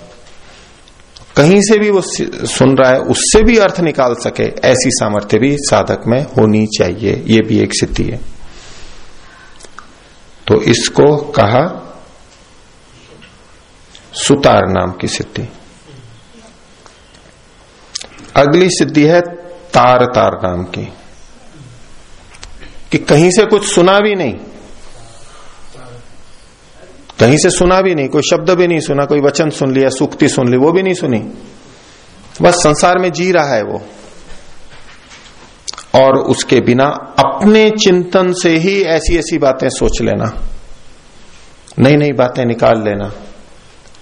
Speaker 1: कहीं से भी वो सुन रहा है, उससे भी अर्थ निकाल सके, ऐसी सामर्थ्य भी साधक में होनी चाहिए। ये भी एक सिद्धि है। तो इसको कहा सुतार नाम की सिद्धि। अगली सिद्धि है तार तार नाम की। कि कहीं से कुछ सुना भी नहीं। कहीं से सुना भी नहीं, कोई शब्द भी नहीं सुना, कोई वचन सुन लिया, सुक्ति सुन ली, वो भी नहीं सुनी। बस संसार में जी रहा है वो। और उसके बिना अपने चिंतन से ही ऐसी ऐसी बातें सोच लेना नई नई बातें निकाल लेना,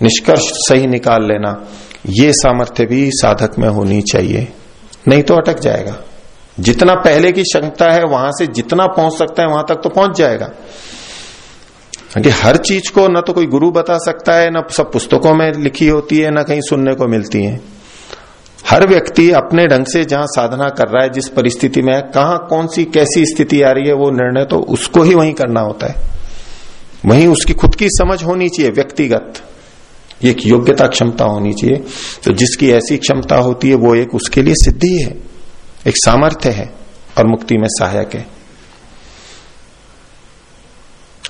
Speaker 1: निष्कर्ष सही निकाल लेना, ये सामर्थ्य भी साधक में होनी चाहिए। नहीं तो अटक जाएगा। जितना पहले की क्षमता है, वहाँ से जितना पहुँच सकता है, वहाँ तक तो पहुँच जाएगा। क्योंकि हर चीज़ को न तो कोई गुरु बता सकता है, न सब पुस्तकों में लिखी होती है, न कहीं सुनने को मिलती है। हर व्यक्ति अपने ढंग से जहाँ साधना कर रहा है, जिस परिस्थिति में है, कहा कौन सी कैसी स्थिति आ रही है, वो निर्णय तो उसको ही वहीं करना होता है। वहीं उसकी खुद की समझ होनी चाहिए, व्यक्तिगत। एक योग्यता क्षमता होनी चाहिए। तो जिसकी ऐसी क्षमता होती है, वो एक उसके लिए सिद्धि है, एक सामर्थ्य है, और मुक्ति में सहायक है।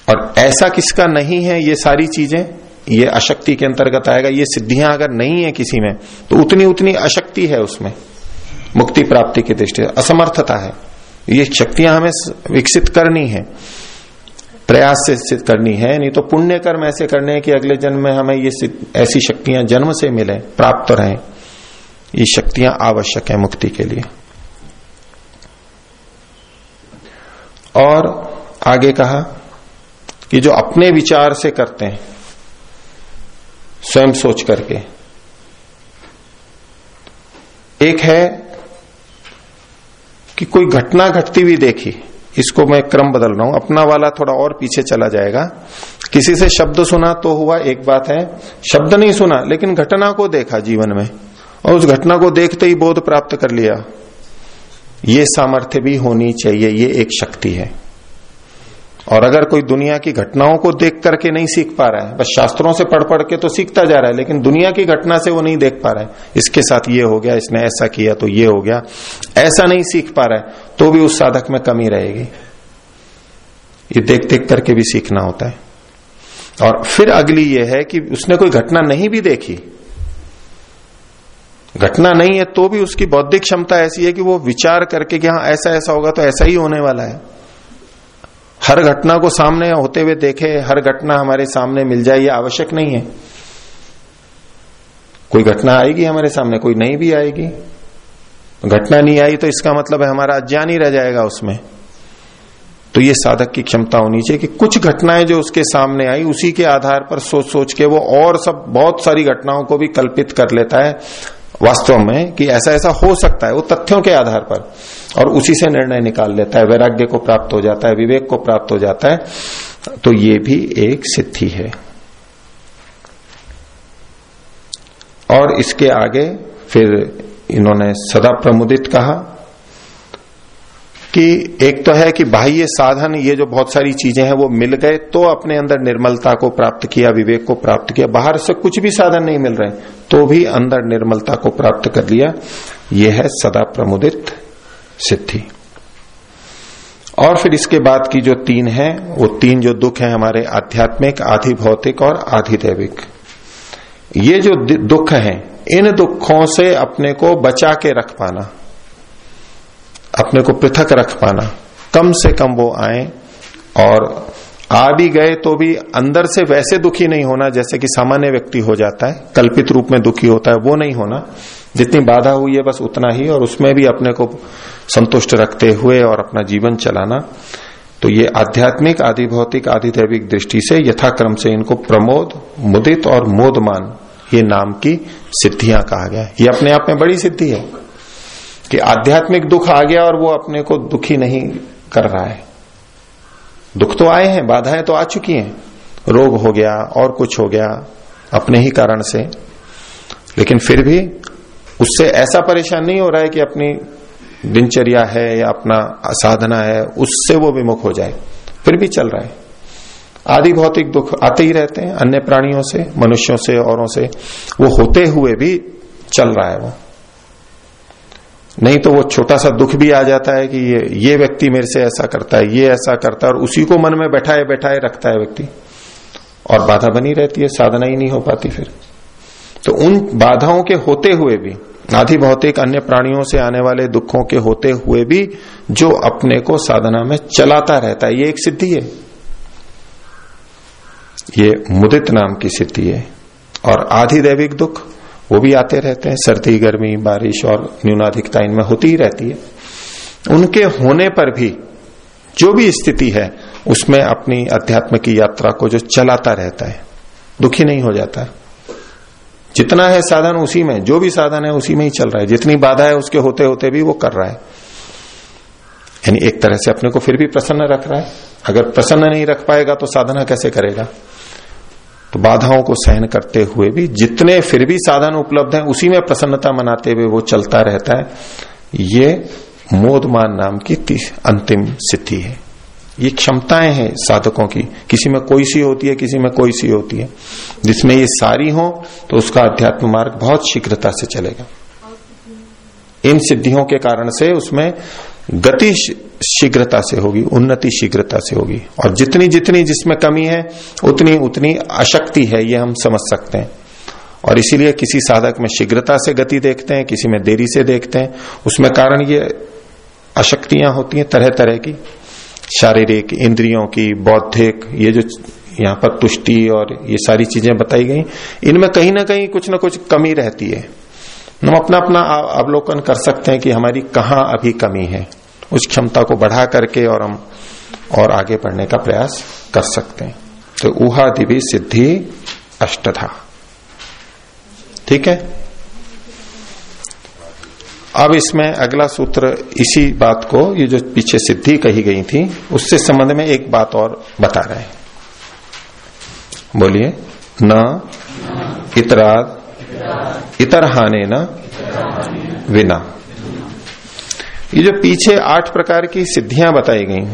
Speaker 1: और ऐसा किसका नहीं है ये सारी चीज़ें? ये अशक्ति के अंतर्गत आएगा। ये सिद्धियाँ अगर नहीं है किसी में तो उतनी उतनी अशक्ति है उसमें। मुक्ति प्राप्ति की दृष्टि असमर्थता है। ये शक्तियाँ हमें विकसित करनी है। प्रयास से करनी है। नहीं तो पुण्य कर्म ऐसे करने हैं कि अगले जन्म में हमें ये ऐसी शक्तियाँ जन्म से मिले, प्राप्त रहें। ये शक्तियाँ आवश्यक है मुक्ति के लिए। और आगे कहा कि जो अपने विचार से करते हैं, स्वयं सोच करके। एक है कि कोई घटना घटती हुई देखी, इसको मैं क्रम बदल रहा हूँ। अपना वाला थोड़ा और पीछे चला जाएगा। किसी से शब्द सुना तो हुआ एक बात है, शब्द नहीं सुना, लेकिन घटना को देखा जीवन में, और उस घटना को देखते ही बोध प्राप्त कर लिया। ये सामर्थ्य भी होनी चाहिए, ये एक शक्ति है। और अगर कोई दुनिया की घटनाओं को देख करके नहीं सीख पा रहा है, बस शास्त्रों से पढ़ पढ़ के तो सीखता जा रहा है, लेकिन दुनिया की घटना से वो नहीं देख पा रहा है। इसके साथ ये हो गया, इसने ऐसा किया तो ये हो गया। ऐसा नहीं सीख पा रहा है तो भी उस साधक में कमी रहेगी। ये देख देख करके भी सीखना होता है। और फिर अगली ये है कि उसने कोई घटना नहीं भी देखी। घटना नहीं है तो भी उसकी बौद्धिक क्षमता ऐसी है कि वो विचार करके कि हाँ ऐसा ऐसा होगा तो ऐसा ही होने वाला है। हर घटना को सामने होते हुए देखे, हर घटना हमारे सामने मिल जाए, ये आवश्यक नहीं है। कोई घटना आएगी हमारे सामने, कोई नहीं भी आएगी। घटना नहीं आई तो इसका मतलब है हमारा अज्ञान ही रह जाएगा उसमें। तो ये साधक की क्षमता होनी चाहिए कि कुछ घटनाएँ जो उसके सामने आई, उसी के आधार पर सोच सोच के वो और सब, बहुत सारी घटनाओं को भी कल्पित कर लेता है। वास्तव में कि ऐसा ऐसा हो सकता है, वो तथ्यों के आधार पर। और उसी से निर्णय निकाल लेता है। वैराग्य को प्राप्त हो जाता है, विवेक को प्राप्त हो जाता है। तो ये भी एक सिद्धि है। और इसके आगे फिर इन्होंने सदा प्रमुदित कहा कि एक तो है कि बाह्य साधन, ये जो बहुत सारी चीज़ें हैं, वो मिल गए तो अपने अंदर निर्मलता को प्राप्त किया, विवेक को प्राप्त किया। बाहर से कुछ भी साधन नहीं मिल रहे तो भी अंदर निर्मलता को प्राप्त कर लिया। ये है सदा प्रमुदित सिद्धि। और फिर इसके बाद की जो तीन है, वो तीन जो दुख है हमारे आध्यात्मिक आधि भौतिक और आधिदैविक। ये जो दुख है, इन दुखों से अपने को बचा के रख पाना, अपने को पृथक रख पाना, कम से कम वो आए और आ भी गए तो भी अंदर से वैसे दुखी नहीं होना, जैसे कि सामान्य व्यक्ति हो जाता है, कल्पित रूप में दुखी होता है, वो नहीं होना। जितनी बाधा हुई है बस उतना ही, और उसमें भी अपने को संतुष्ट रखते हुए और अपना जीवन चलाना। तो ये आध्यात्मिक आदि भौतिक आदि दैविक दृष्टि से यथाक्रम से इनको प्रमोद, मुदित और मोदमान, ये नाम की सिद्धियाँ कहा गया ये अपने आप में बड़ी सिद्धि है कि आध्यात्मिक दुख आ गया और वो अपने को दुखी नहीं कर रहा है। दुख तो आए हैं, बाधाएँ तो आ चुकी हैं। रोग हो गया, और कुछ हो गया, अपने ही कारण से। लेकिन फिर भी उससे ऐसा परेशान नहीं हो रहा है कि अपनी दिनचर्या है या अपना साधना है, उससे वो विमुख हो जाए। फिर भी चल रहा है। आदि भौतिक दुख आते ही रहते हैं, अन्य प्राणियों से, मनुष्यों से, औरों से। वो होते हुए भी चल रहा है वो। नहीं तो वो छोटा सा दुख भी आ जाता है कि ये ये व्यक्ति मेरे से ऐसा करता है, ये ऐसा करता है, और उसी को मन में बैठाए बैठाए रखता है व्यक्ति। और बाधा बनी रहती है, साधना ही नहीं हो पाती फिर। तो उन बाधाओं के होते हुए भी आधि भौतिक अन्य प्राणियों से आने वाले दुखों के होते हुए भी जो अपने को साधना में चलाता रहता है, ये एक सिद्धि है। ये मुदित नाम की सिद्धि है। और आधि दैविक दुख, वो भी आते रहते हैं। सर्दी, गर्मी, बारिश और न्यूनाधिकता इनमें होती ही रहती है। उनके होने पर भी जो भी स्थिति है, उसमें अपनी अध्यात्म की यात्रा को जो चलाता रहता है, दुखी नहीं हो जाता। जितना है साधन उसी में, जो भी साधन है उसी में ही चल रहा है। जितनी बाधा है उसके होते होते भी वो कर रहा है। यानी एक तरह से अपने को फिर भी प्रसन्न रख रहा है। अगर प्रसन्न नहीं रख पाएगा तो साधना कैसे करेगा? तो बाधाओं को सहन करते हुए भी, जितने फिर भी साधन उपलब्ध हैं उसी में प्रसन्नता मनाते हुए वो चलता रहता है। ये मोदमान नाम की अंतिम सिद्धि है। ये क्षमताएँ हैं साधकों की। किसी में कोई सी होती है, किसी में कोई सी होती है। जिसमें ये सारी हो तो उसका अध्यात्म मार्ग बहुत शीघ्रता से चलेगा। इन सिद्धियों के कारण से उसमें गति शीघ्रता से होगी, उन्नति शीघ्रता से होगी। और जितनी जितनी जिसमें कमी है, उतनी उतनी अशक्ति है, ये हम समझ सकते हैं। और इसीलिए किसी साधक में शीघ्रता से गति देखते हैं, किसी में देरी से देखते हैं। उसमें कारण ये अशक्तियाँ होती हैं तरह तरह की। शारीरिक इंद्रियों की, बौद्धिक, ये जो यहाँ पर तुष्टि और ये सारी चीज़ें बताई गई, इनमें कहीं ना कहीं कुछ ना कुछ कमी रहती है। हम अपना अपना अवलोकन कर सकते हैं कि हमारी कहाँ अभी कमी है। उस क्षमता को बढ़ा करके और हम और आगे बढ़ने का प्रयास कर सकते हैं। तो ऊहा दिवी सिद्धि अष्टधा। ठीक है? अब इसमें अगला सूत्र इसी बात को, ये जो पीछे सिद्धि कही गई थी, उससे संबंध में एक बात और बता रहे हैं। बोलिए, न इतराद इतर हाने न विना। ये जो पीछे आठ प्रकार की सिद्धियाँ बताई गई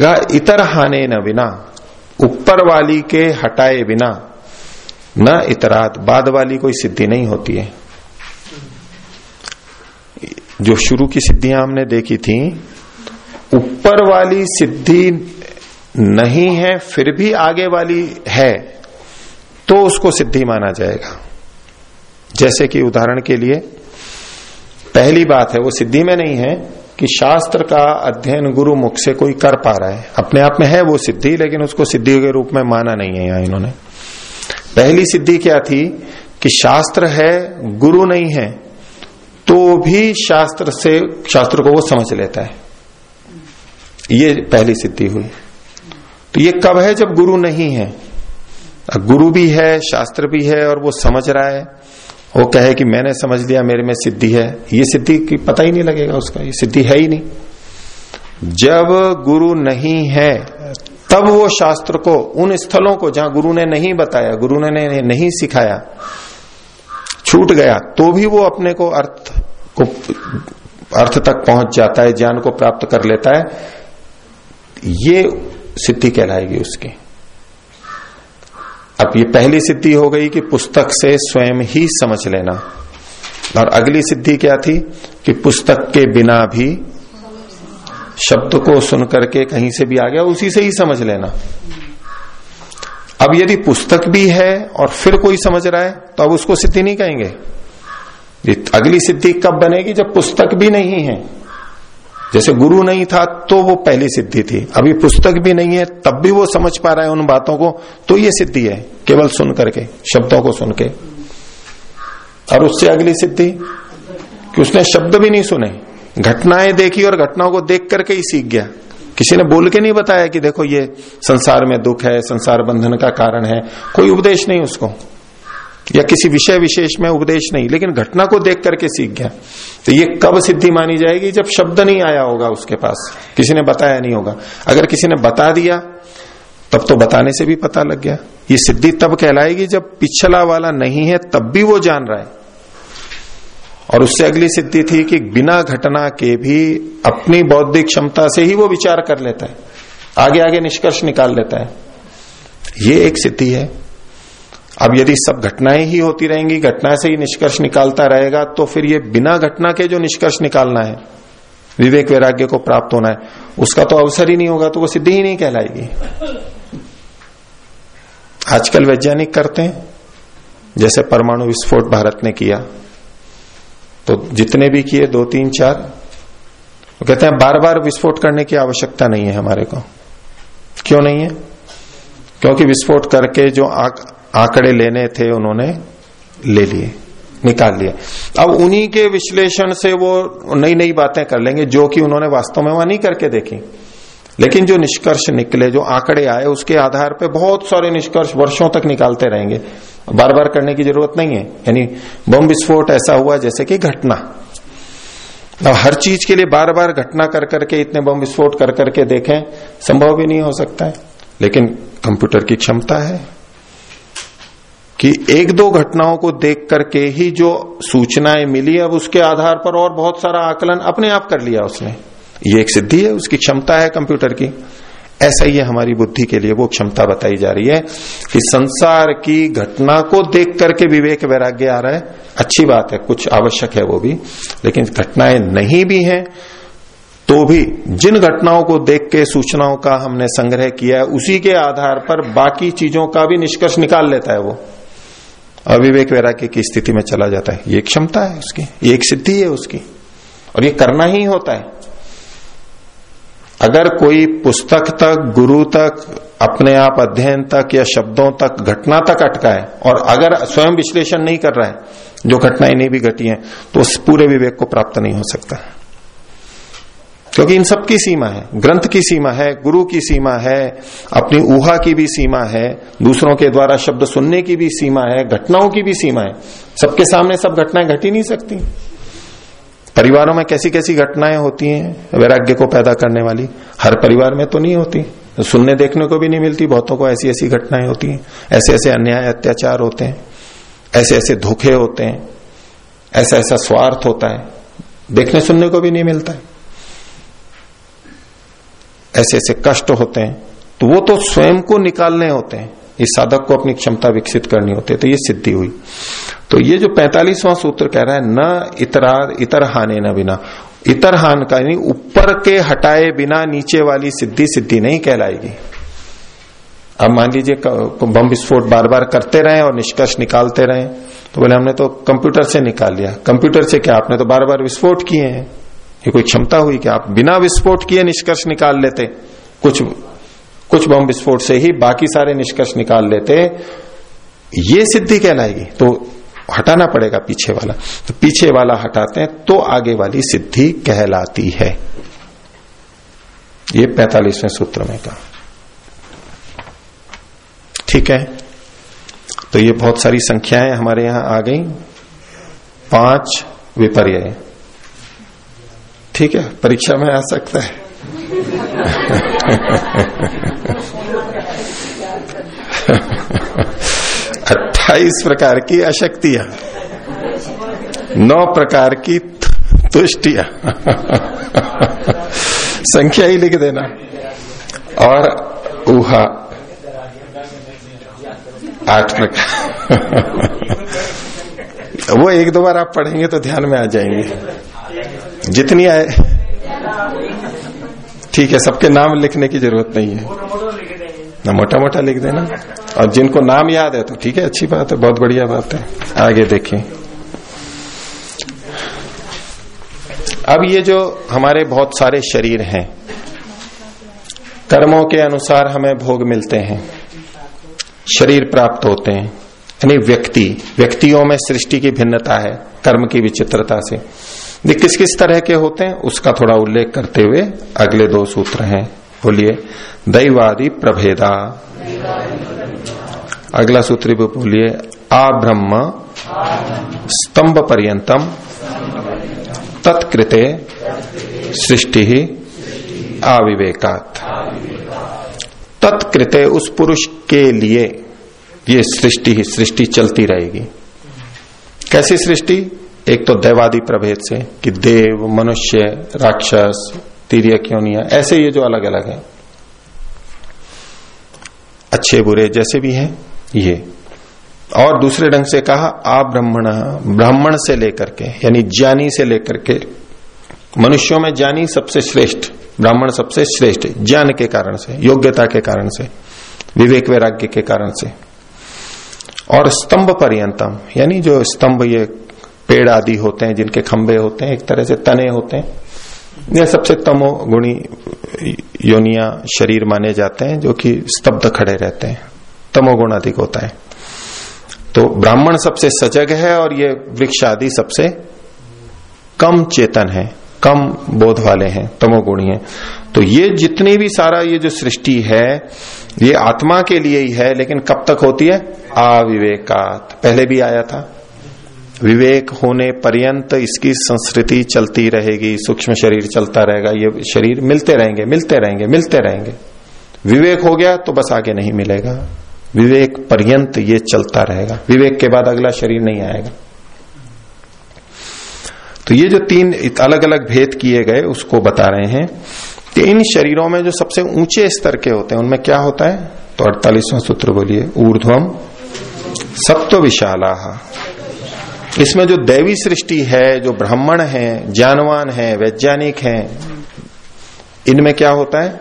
Speaker 1: कहा इतर हाने न बिना ऊपर वाली के हटाए बिना, न इतरात, बाद वाली कोई सिद्धि नहीं होती है। जो शुरू की सिद्धियाँ हमने देखी थी, ऊपर वाली सिद्धि नहीं है, फिर भी आगे वाली है तो उसको सिद्धि माना जाएगा। जैसे कि उदाहरण के लिए, पहली बात है, वो सिद्धि में नहीं है कि शास्त्र का अध्ययन गुरु मुख से कोई कर पा रहा है। अपने आप में है वो सिद्धि, लेकिन उसको सिद्धि के रूप में माना नहीं है यहाँ इन्होंने। पहली सिद्धि क्या थी कि शास्त्र है, गुरु नहीं है। तो भी शास्त्र से, शास्त्र को वो समझ लेता है। ये पहली सिद्धि हुई। तो ये कब है जब गुरु नहीं है? गुरु भी है, शास्त्र भी है और वो समझ रहा है। वो कहे कि मैंने समझ लिया, मेरे में सिद्धि है। ये सिद्धि की पता ही नहीं लगेगा उसका, ये सिद्धि है ही नहीं। जब गुरु नहीं है, तब वो शास्त्र को, उन स्थलों को जहाँ गुरु ने नहीं बताया, गुरु ने नहीं सिखाया छूट गया तो भी वो अपने को अर्थ को, अर्थ तक पहुँच जाता है, ज्ञान को प्राप्त कर लेता है। ये सिद्धि कहलाएगी उसकी। अब ये पहली सिद्धि हो गई कि पुस्तक से स्वयं ही समझ लेना। और अगली सिद्धि क्या थी? कि पुस्तक के बिना भी शब्द को सुन करके कहीं से भी आ गया, उसी से ही समझ लेना। अब यदि पुस्तक भी है और फिर कोई समझ रहा है तो अब उसको सिद्धि नहीं कहेंगे। अगली सिद्धि कब बनेगी? जब पुस्तक भी नहीं है। जैसे गुरु नहीं था तो वो पहली सिद्धि थी। अभी पुस्तक भी नहीं है, तब भी वो समझ पा रहा है उन बातों को तो ये सिद्धि है, केवल सुन करके, शब्दों को सुन के। और उससे अगली सिद्धि, कि उसने शब्द भी नहीं सुने। घटनाएँ देखी और घटनाओं को देख करके ही सीख गया। किसी ने बोल के नहीं बताया कि देखो ये संसार में दुख है, संसार बंधन का कारण है। कोई उपदेश नहीं उसको। या किसी विषय विशेष में उपदेश नहीं। लेकिन घटना को देख करके सीख गया। तो ये कब सिद्धि मानी जाएगी? जब शब्द नहीं आया होगा उसके पास। किसी ने बताया नहीं होगा। अगर किसी ने बता दिया, तब तो बताने से भी पता लग गया। ये सिद्धि तब कहलाएगी जब पिछला वाला नहीं है, तब भी वो जान रहा है। और उससे अगली सिद्धि थी कि बिना घटना के भी अपनी बौद्धिक क्षमता से ही वो विचार कर लेता है। आगे आगे निष्कर्ष निकाल लेता है। ये एक सिद्धि है। अब यदि सब घटनाएँ ही होती रहेंगी, घटना से ही निष्कर्ष निकालता रहेगा तो फिर ये बिना घटना के जो निष्कर्ष निकालना है, विवेक वैराग्य को प्राप्त होना है, उसका तो अवसर ही नहीं होगा तो वो सिद्धि ही नहीं कहलाएगी। आजकल वैज्ञानिक करते हैं, जैसे परमाणु विस्फोट भारत ने किया। तो जितने भी किए, दो, तीन, चार। वो कहते हैं बार बार विस्फोट करने की आवश्यकता नहीं है हमारे को। क्यों नहीं है? क्योंकि विस्फोट करके जो आंकड़े लेने थे, उन्होंने ले लिए, निकाल लिए। अब उन्हीं के विश्लेषण से वो नई नई बातें कर लेंगे, जो कि उन्होंने वास्तव में वहाँ नहीं करके देखी। लेकिन जो निष्कर्ष निकले, जो आंकड़े आए, उसके आधार पर बहुत सारे निष्कर्ष वर्षों तक निकालते रहेंगे। बार बार करने की ज़रूरत नहीं है। यानी बम विस्फोट ऐसा हुआ जैसे कि घटना। अब हर चीज़ के लिए बार बार घटना कर करके, इतने बम विस्फोट कर करके देखें, संभव भी नहीं हो सकता है। लेकिन कंप्यूटर की क्षमता है कि एक दो घटनाओं को देख करके ही जो सूचनाएँ मिली, अब उसके आधार पर और बहुत सारा आकलन अपने आप कर लिया उसने। ये एक सिद्धि है, उसकी क्षमता है कंप्यूटर की। ऐसा ही है हमारी बुद्धि के लिए, वो क्षमता बताई जा रही है कि संसार की घटना को देख करके विवेक वैराग्य आ रहा है। अच्छी बात है, कुछ आवश्यक है वो भी, लेकिन घटनाएँ नहीं भी हैं तो भी जिन घटनाओं को देख के, सूचनाओं का हमने संग्रह किया है, उसी के आधार पर बाकी चीज़ों का भी निष्कर्ष निकाल लेता है वो। अविवेक वैराग्य की स्थिति में चला जाता है। ये क्षमता है उसकी, ये एक सिद्धि है उसकी, और ये करना ही होता है। अगर कोई पुस्तक तक, गुरु तक, अपने आप अध्ययन तक या शब्दों तक, घटना तक अटका है और अगर स्वयं विश्लेषण नहीं कर रहा है, जो घटनाएँ नहीं भी घटी हैं तो उस पूरे विवेक को प्राप्त नहीं हो सकता। क्योंकि इन सब की सीमा है। ग्रंथ की सीमा है, गुरु की सीमा है, अपनी ऊहा की भी सीमा है, दूसरों के द्वारा शब्द सुनने की भी सीमा है, घटनाओं की भी सीमा है। सबके सामने सब घटनाएँ घट नहीं सकती। परिवारों में कैसी कैसी घटनाएँ होती हैं, वैराग्य को पैदा करने वाली। हर परिवार में तो नहीं होती। सुनने देखने को भी नहीं मिलती, बहुतों को ऐसी ऐसी घटनाएँ होती हैं। ऐसे ऐसे अन्याय, अत्याचार होते हैं। ऐसे ऐसे धोखे होते हैं। ऐसा ऐसा स्वार्थ होता है। देखने सुनने को भी नहीं मिलता है। ऐसे ऐसे कष्ट होते हैं। तो वो तो स्वयं को निकालने होते हैं। इस साधक को अपनी क्षमता विकसित करनी होती है तो ये सिद्धि हुई। तो ये जो पैंतालीसवां सूत्र कह रहा है, न इतरार इतर हाने न बिना। इतर हान का यानी ऊपर के हटाए बिना नीचे वाली सिद्धि सिद्धि नहीं कहलाएगी। अब मान लीजिए बम विस्फोट बार बार करते रहे और निष्कर्ष निकालते रहे तो बोले हमने तो कंप्यूटर से निकाल लिया। कंप्यूटर से क्या आपने तो बार बार विस्फोट किए हैं? ये कोई क्षमता हुई कि आप बिना विस्फोट किए निष्कर्ष निकाल लेते। कुछ कुछ बम विस्फोट से ही बाकी सारे निष्कर्ष निकाल लेते। ये सिद्धि कहलाएगी। तो हटाना पड़ेगा पीछे वाला। तो पीछे वाला हटाते हैं तो आगे वाली सिद्धि कहलाती है। ये पैतालीसवें सूत्र में कहा। ठीक है? तो ये बहुत सारी संख्याएँ हमारे यहाँ आ गई। पाँच विपर्य ठीक है? परीक्षा में आ सकता है। अट्ठाईस प्रकार की अशक्तियाँ, नौ प्रकार की तुष्टिया। संख्या ही लिख देना। और ऊहा, आठ प्रकार। वो एक दो बार आप पढ़ेंगे तो ध्यान में आ जाएँगे। जितनी आए ठीक है, सबके नाम लिखने की ज़रूरत नहीं है। ना मोटा मोटा लिख देना। और जिनको नाम याद है तो ठीक है, अच्छी बात है, बहुत बढ़िया बात है। आगे देखें अब ये जो हमारे बहुत सारे शरीर हैं, कर्मों के अनुसार हमें भोग मिलते हैं, शरीर प्राप्त होते हैं, यानी व्यक्ति, व्यक्तियों में सृष्टि की भिन्नता है, कर्म की विचित्रता से। ये किस किस तरह के होते हैं, उसका थोड़ा उल्लेख करते हुए अगले दो सूत्र हैं। बोलिए, दैवादि प्रभेदा। अगला सूत्र भी बोलिए आब्रह्म स्तंभ पर्यंतम तत्कृते सृष्टि ही अविवेकात। तत्कृते उस पुरुष के लिए ये सृष्टि ही सृष्टि चलती रहेगी। कैसी सृष्टि? एक तो दैवादि प्रभेद से कि देव, मनुष्य, राक्षस तीर्य क्योनिया ऐसे ये जो अलग अलग है। अच्छे, बुरे जैसे भी हैं, ये। और दूसरे ढंग से कहा आ ब्राह्मण ब्राह्मण से लेकर के, यानी ज्ञानी से लेकर के, मनुष्यों में ज्ञानी सबसे श्रेष्ठ, ब्राह्मण सबसे श्रेष्ठ, ज्ञान के कारण से, योग्यता के कारण से, विवेक वैराग्य के कारण से। और स्तंभ पर्यंतम, यानी जो स्तंभ ये पेड़ आदि होते हैं, जिनके खंबे होते हैं, एक तरह से तने होते हैं। यह सबसे तमो गुणी योनिया शरीर माने जाते हैं, जो कि स्तब्ध खड़े रहते हैं। तमोगुण अधिक होता है। तो ब्राह्मण सबसे सजग है और ये वृक्ष आदि सबसे कम चेतन है, कम बोध वाले हैं, तमोगुणी है। तो ये जितनी भी सारा ये जो सृष्टि है, ये आत्मा के लिए ही है, लेकिन कब तक होती है? अविवेकात पहले भी आया था। विवेक होने पर्यंत इसकी संस्कृति चलती रहेगी, सूक्ष्म शरीर चलता रहेगा, ये शरीर मिलते रहेंगे मिलते रहेंगे मिलते रहेंगे। विवेक हो गया तो बस आगे नहीं मिलेगा। विवेक पर्यंत ये चलता रहेगा। विवेक के बाद अगला शरीर नहीं आएगा। तो ये जो तीन अलग अलग भेद किए गए, उसको बता रहे हैं कि इन शरीरों में जो सबसे ऊँचे स्तर के होते हैं, उनमें क्या होता है? तो अड़तालीसवां सूत्र बोलिए, ऊर्ध्वम सत्व विशाला। इसमें जो दैवी सृष्टि है, जो ब्राह्मण है, ज्ञानवान है, वैज्ञानिक है, इनमें क्या होता है?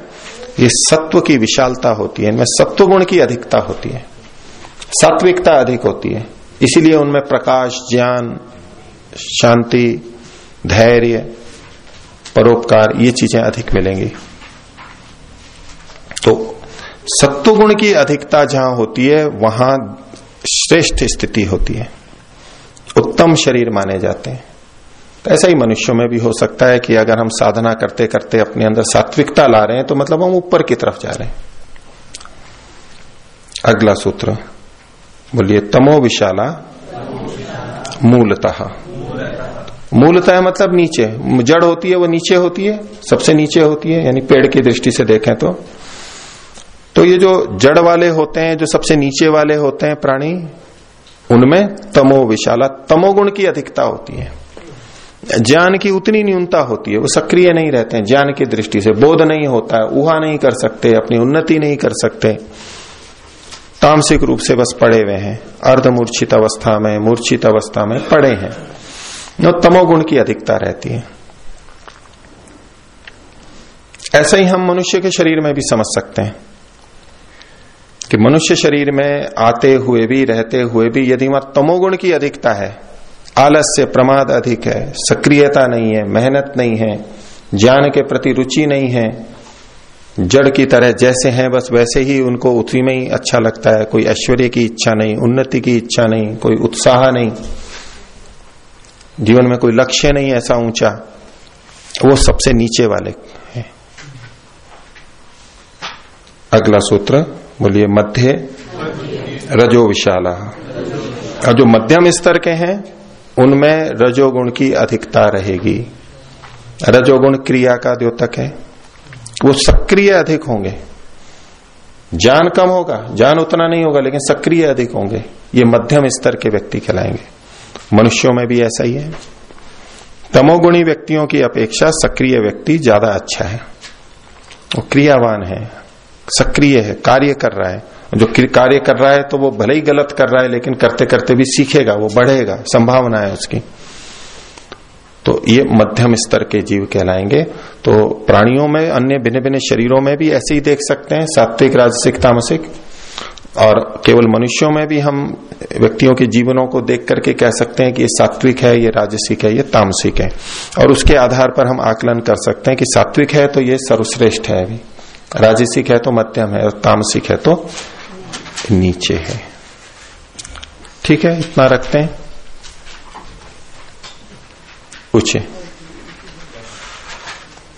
Speaker 1: ये सत्व की विशालता होती है, इनमें सत्व गुण की अधिकता होती है। सात्विकता अधिक होती है। इसीलिए उनमें प्रकाश, ज्ञान, शांति, धैर्य, परोपकार, ये चीज़ें अधिक मिलेंगी। तो सत्व गुण की अधिकता जहाँ होती है, वहाँ श्रेष्ठ स्थिति होती है। उत्तम शरीर माने जाते हैं। तो ऐसा ही मनुष्यों में भी हो सकता है कि अगर हम साधना करते करते अपने अंदर सात्विकता ला रहे हैं तो मतलब हम ऊपर की तरफ़ जा रहे हैं। अगला सूत्र, बोलिए, तमो विशाला मूलतः। मूलतः मतलब नीचे, जड़ होती है, वो नीचे होती है, सबसे नीचे होती है, यानी पेड़ की दृष्टि से देखें तो। तो ये जो जड़ वाले होते हैं, जो सबसे नीचे वाले होते हैं प्राणी उनमें तमो विशाला, तमोगुण की अधिकता होती है। ज्ञान की उतनी न्यूनता होती है, वो सक्रिय नहीं रहते हैं, ज्ञान की दृष्टि से। बोध नहीं होता है ऊहा नहीं कर सकते, अपनी उन्नति नहीं कर सकते। तामसिक रूप से बस पड़े हुए हैं, अर्धमूर्छित अवस्था में, मूर्छित अवस्था में पड़े हैं। न तमोगुण की अधिकता रहती है। ऐसा ही हम मनुष्य के शरीर में भी समझ सकते हैं। कि मनुष्य शरीर में आते हुए भी, रहते हुए भी यदि वहाँ तमोगुण की अधिकता है, आलस्य प्रमाद अधिक है, सक्रियता नहीं है, मेहनत नहीं है, ज्ञान के प्रति रुचि नहीं है, जड़ की तरह जैसे हैं बस वैसे ही उनको उसी में ही अच्छा लगता है, कोई ऐश्वर्य की इच्छा नहीं, उन्नति की इच्छा नहीं, कोई उत्साह नहीं। जीवन में कोई लक्ष्य नहीं ऐसा ऊँचा, वो सबसे नीचे वाले हैं। अगला सूत्र बोलिए, मध्य रजो विशाला। और जो मध्यम स्तर के हैं, उनमें रजोगुण की अधिकता रहेगी। रजोगुण क्रिया का द्योतक है, वो सक्रिय अधिक होंगे। ज्ञान कम होगा, ज्ञान उतना नहीं होगा, लेकिन सक्रिय अधिक होंगे। ये मध्यम स्तर के व्यक्ति कहलाएँगे। मनुष्यों में भी ऐसा ही है। तमोगुणी व्यक्तियों की अपेक्षा सक्रिय व्यक्ति ज़्यादा अच्छा है। वो क्रियावान है। सक्रिय है, कार्य कर रहा है। जो कार्य कर रहा है तो वो भले ही गलत कर रहा है, लेकिन करते करते भी सीखेगा, वो बढ़ेगा, संभावना है उसकी। तो ये मध्यम स्तर के जीव कहलाएँगे। तो प्राणियों में, अन्य भिन्न भिन्न शरीरों में भी ऐसे ही देख सकते हैं, सात्विक, राजसिक, तामसिक। और केवल मनुष्यों में भी हम व्यक्तियों के जीवनों को देख करके कह सकते हैं कि ये सात्विक है, ये राजसिक है, ये तामसिक है। और उसके आधार पर हम आकलन कर सकते हैं कि सात्विक है तो ये सर्वश्रेष्ठ है अभी। राजसिक है तो मध्यम है और तामसिक है तो नीचे है। ठीक है इतना रखते हैं। पूछे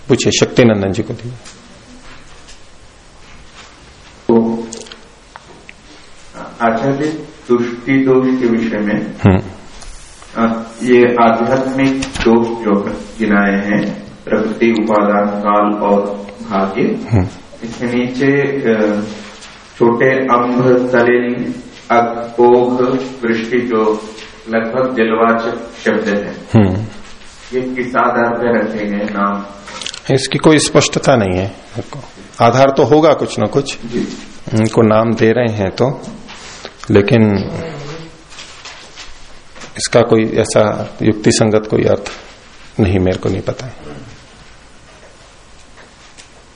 Speaker 1: पूछे शक्ति नंदन जी को दिए
Speaker 4: तो आचार्य तुष्टि दोष के विषय में
Speaker 1: हम्म।
Speaker 4: ये आध्यात्मिक दोष जो गिनाए हैं प्रकृति उपादान काल और भाग्य
Speaker 1: हम्म।
Speaker 4: इसके नीचे छोटे अम्भ तलिन अघ वृष्टि जो लगभग जलवाचक शब्द है।
Speaker 1: हम्म।
Speaker 4: ये किस आधार पर रखे गए नाम।
Speaker 1: इसकी कोई स्पष्टता नहीं है। आधार तो होगा कुछ ना कुछ। इनको नाम दे रहे हैं तो। लेकिन इसका कोई ऐसा युक्ति संगत कोई अर्थ नहीं मेरे को नहीं पता है।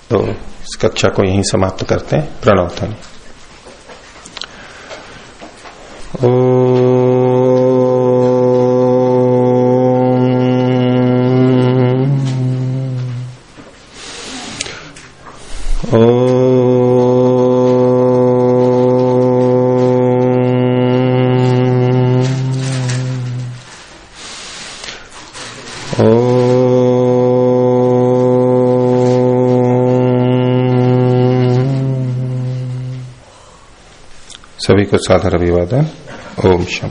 Speaker 1: तो इस कक्षा को यहीं समाप्त करते हैं। प्रणव ध्वनि। सभी को सादर अभिवादन। ओम शम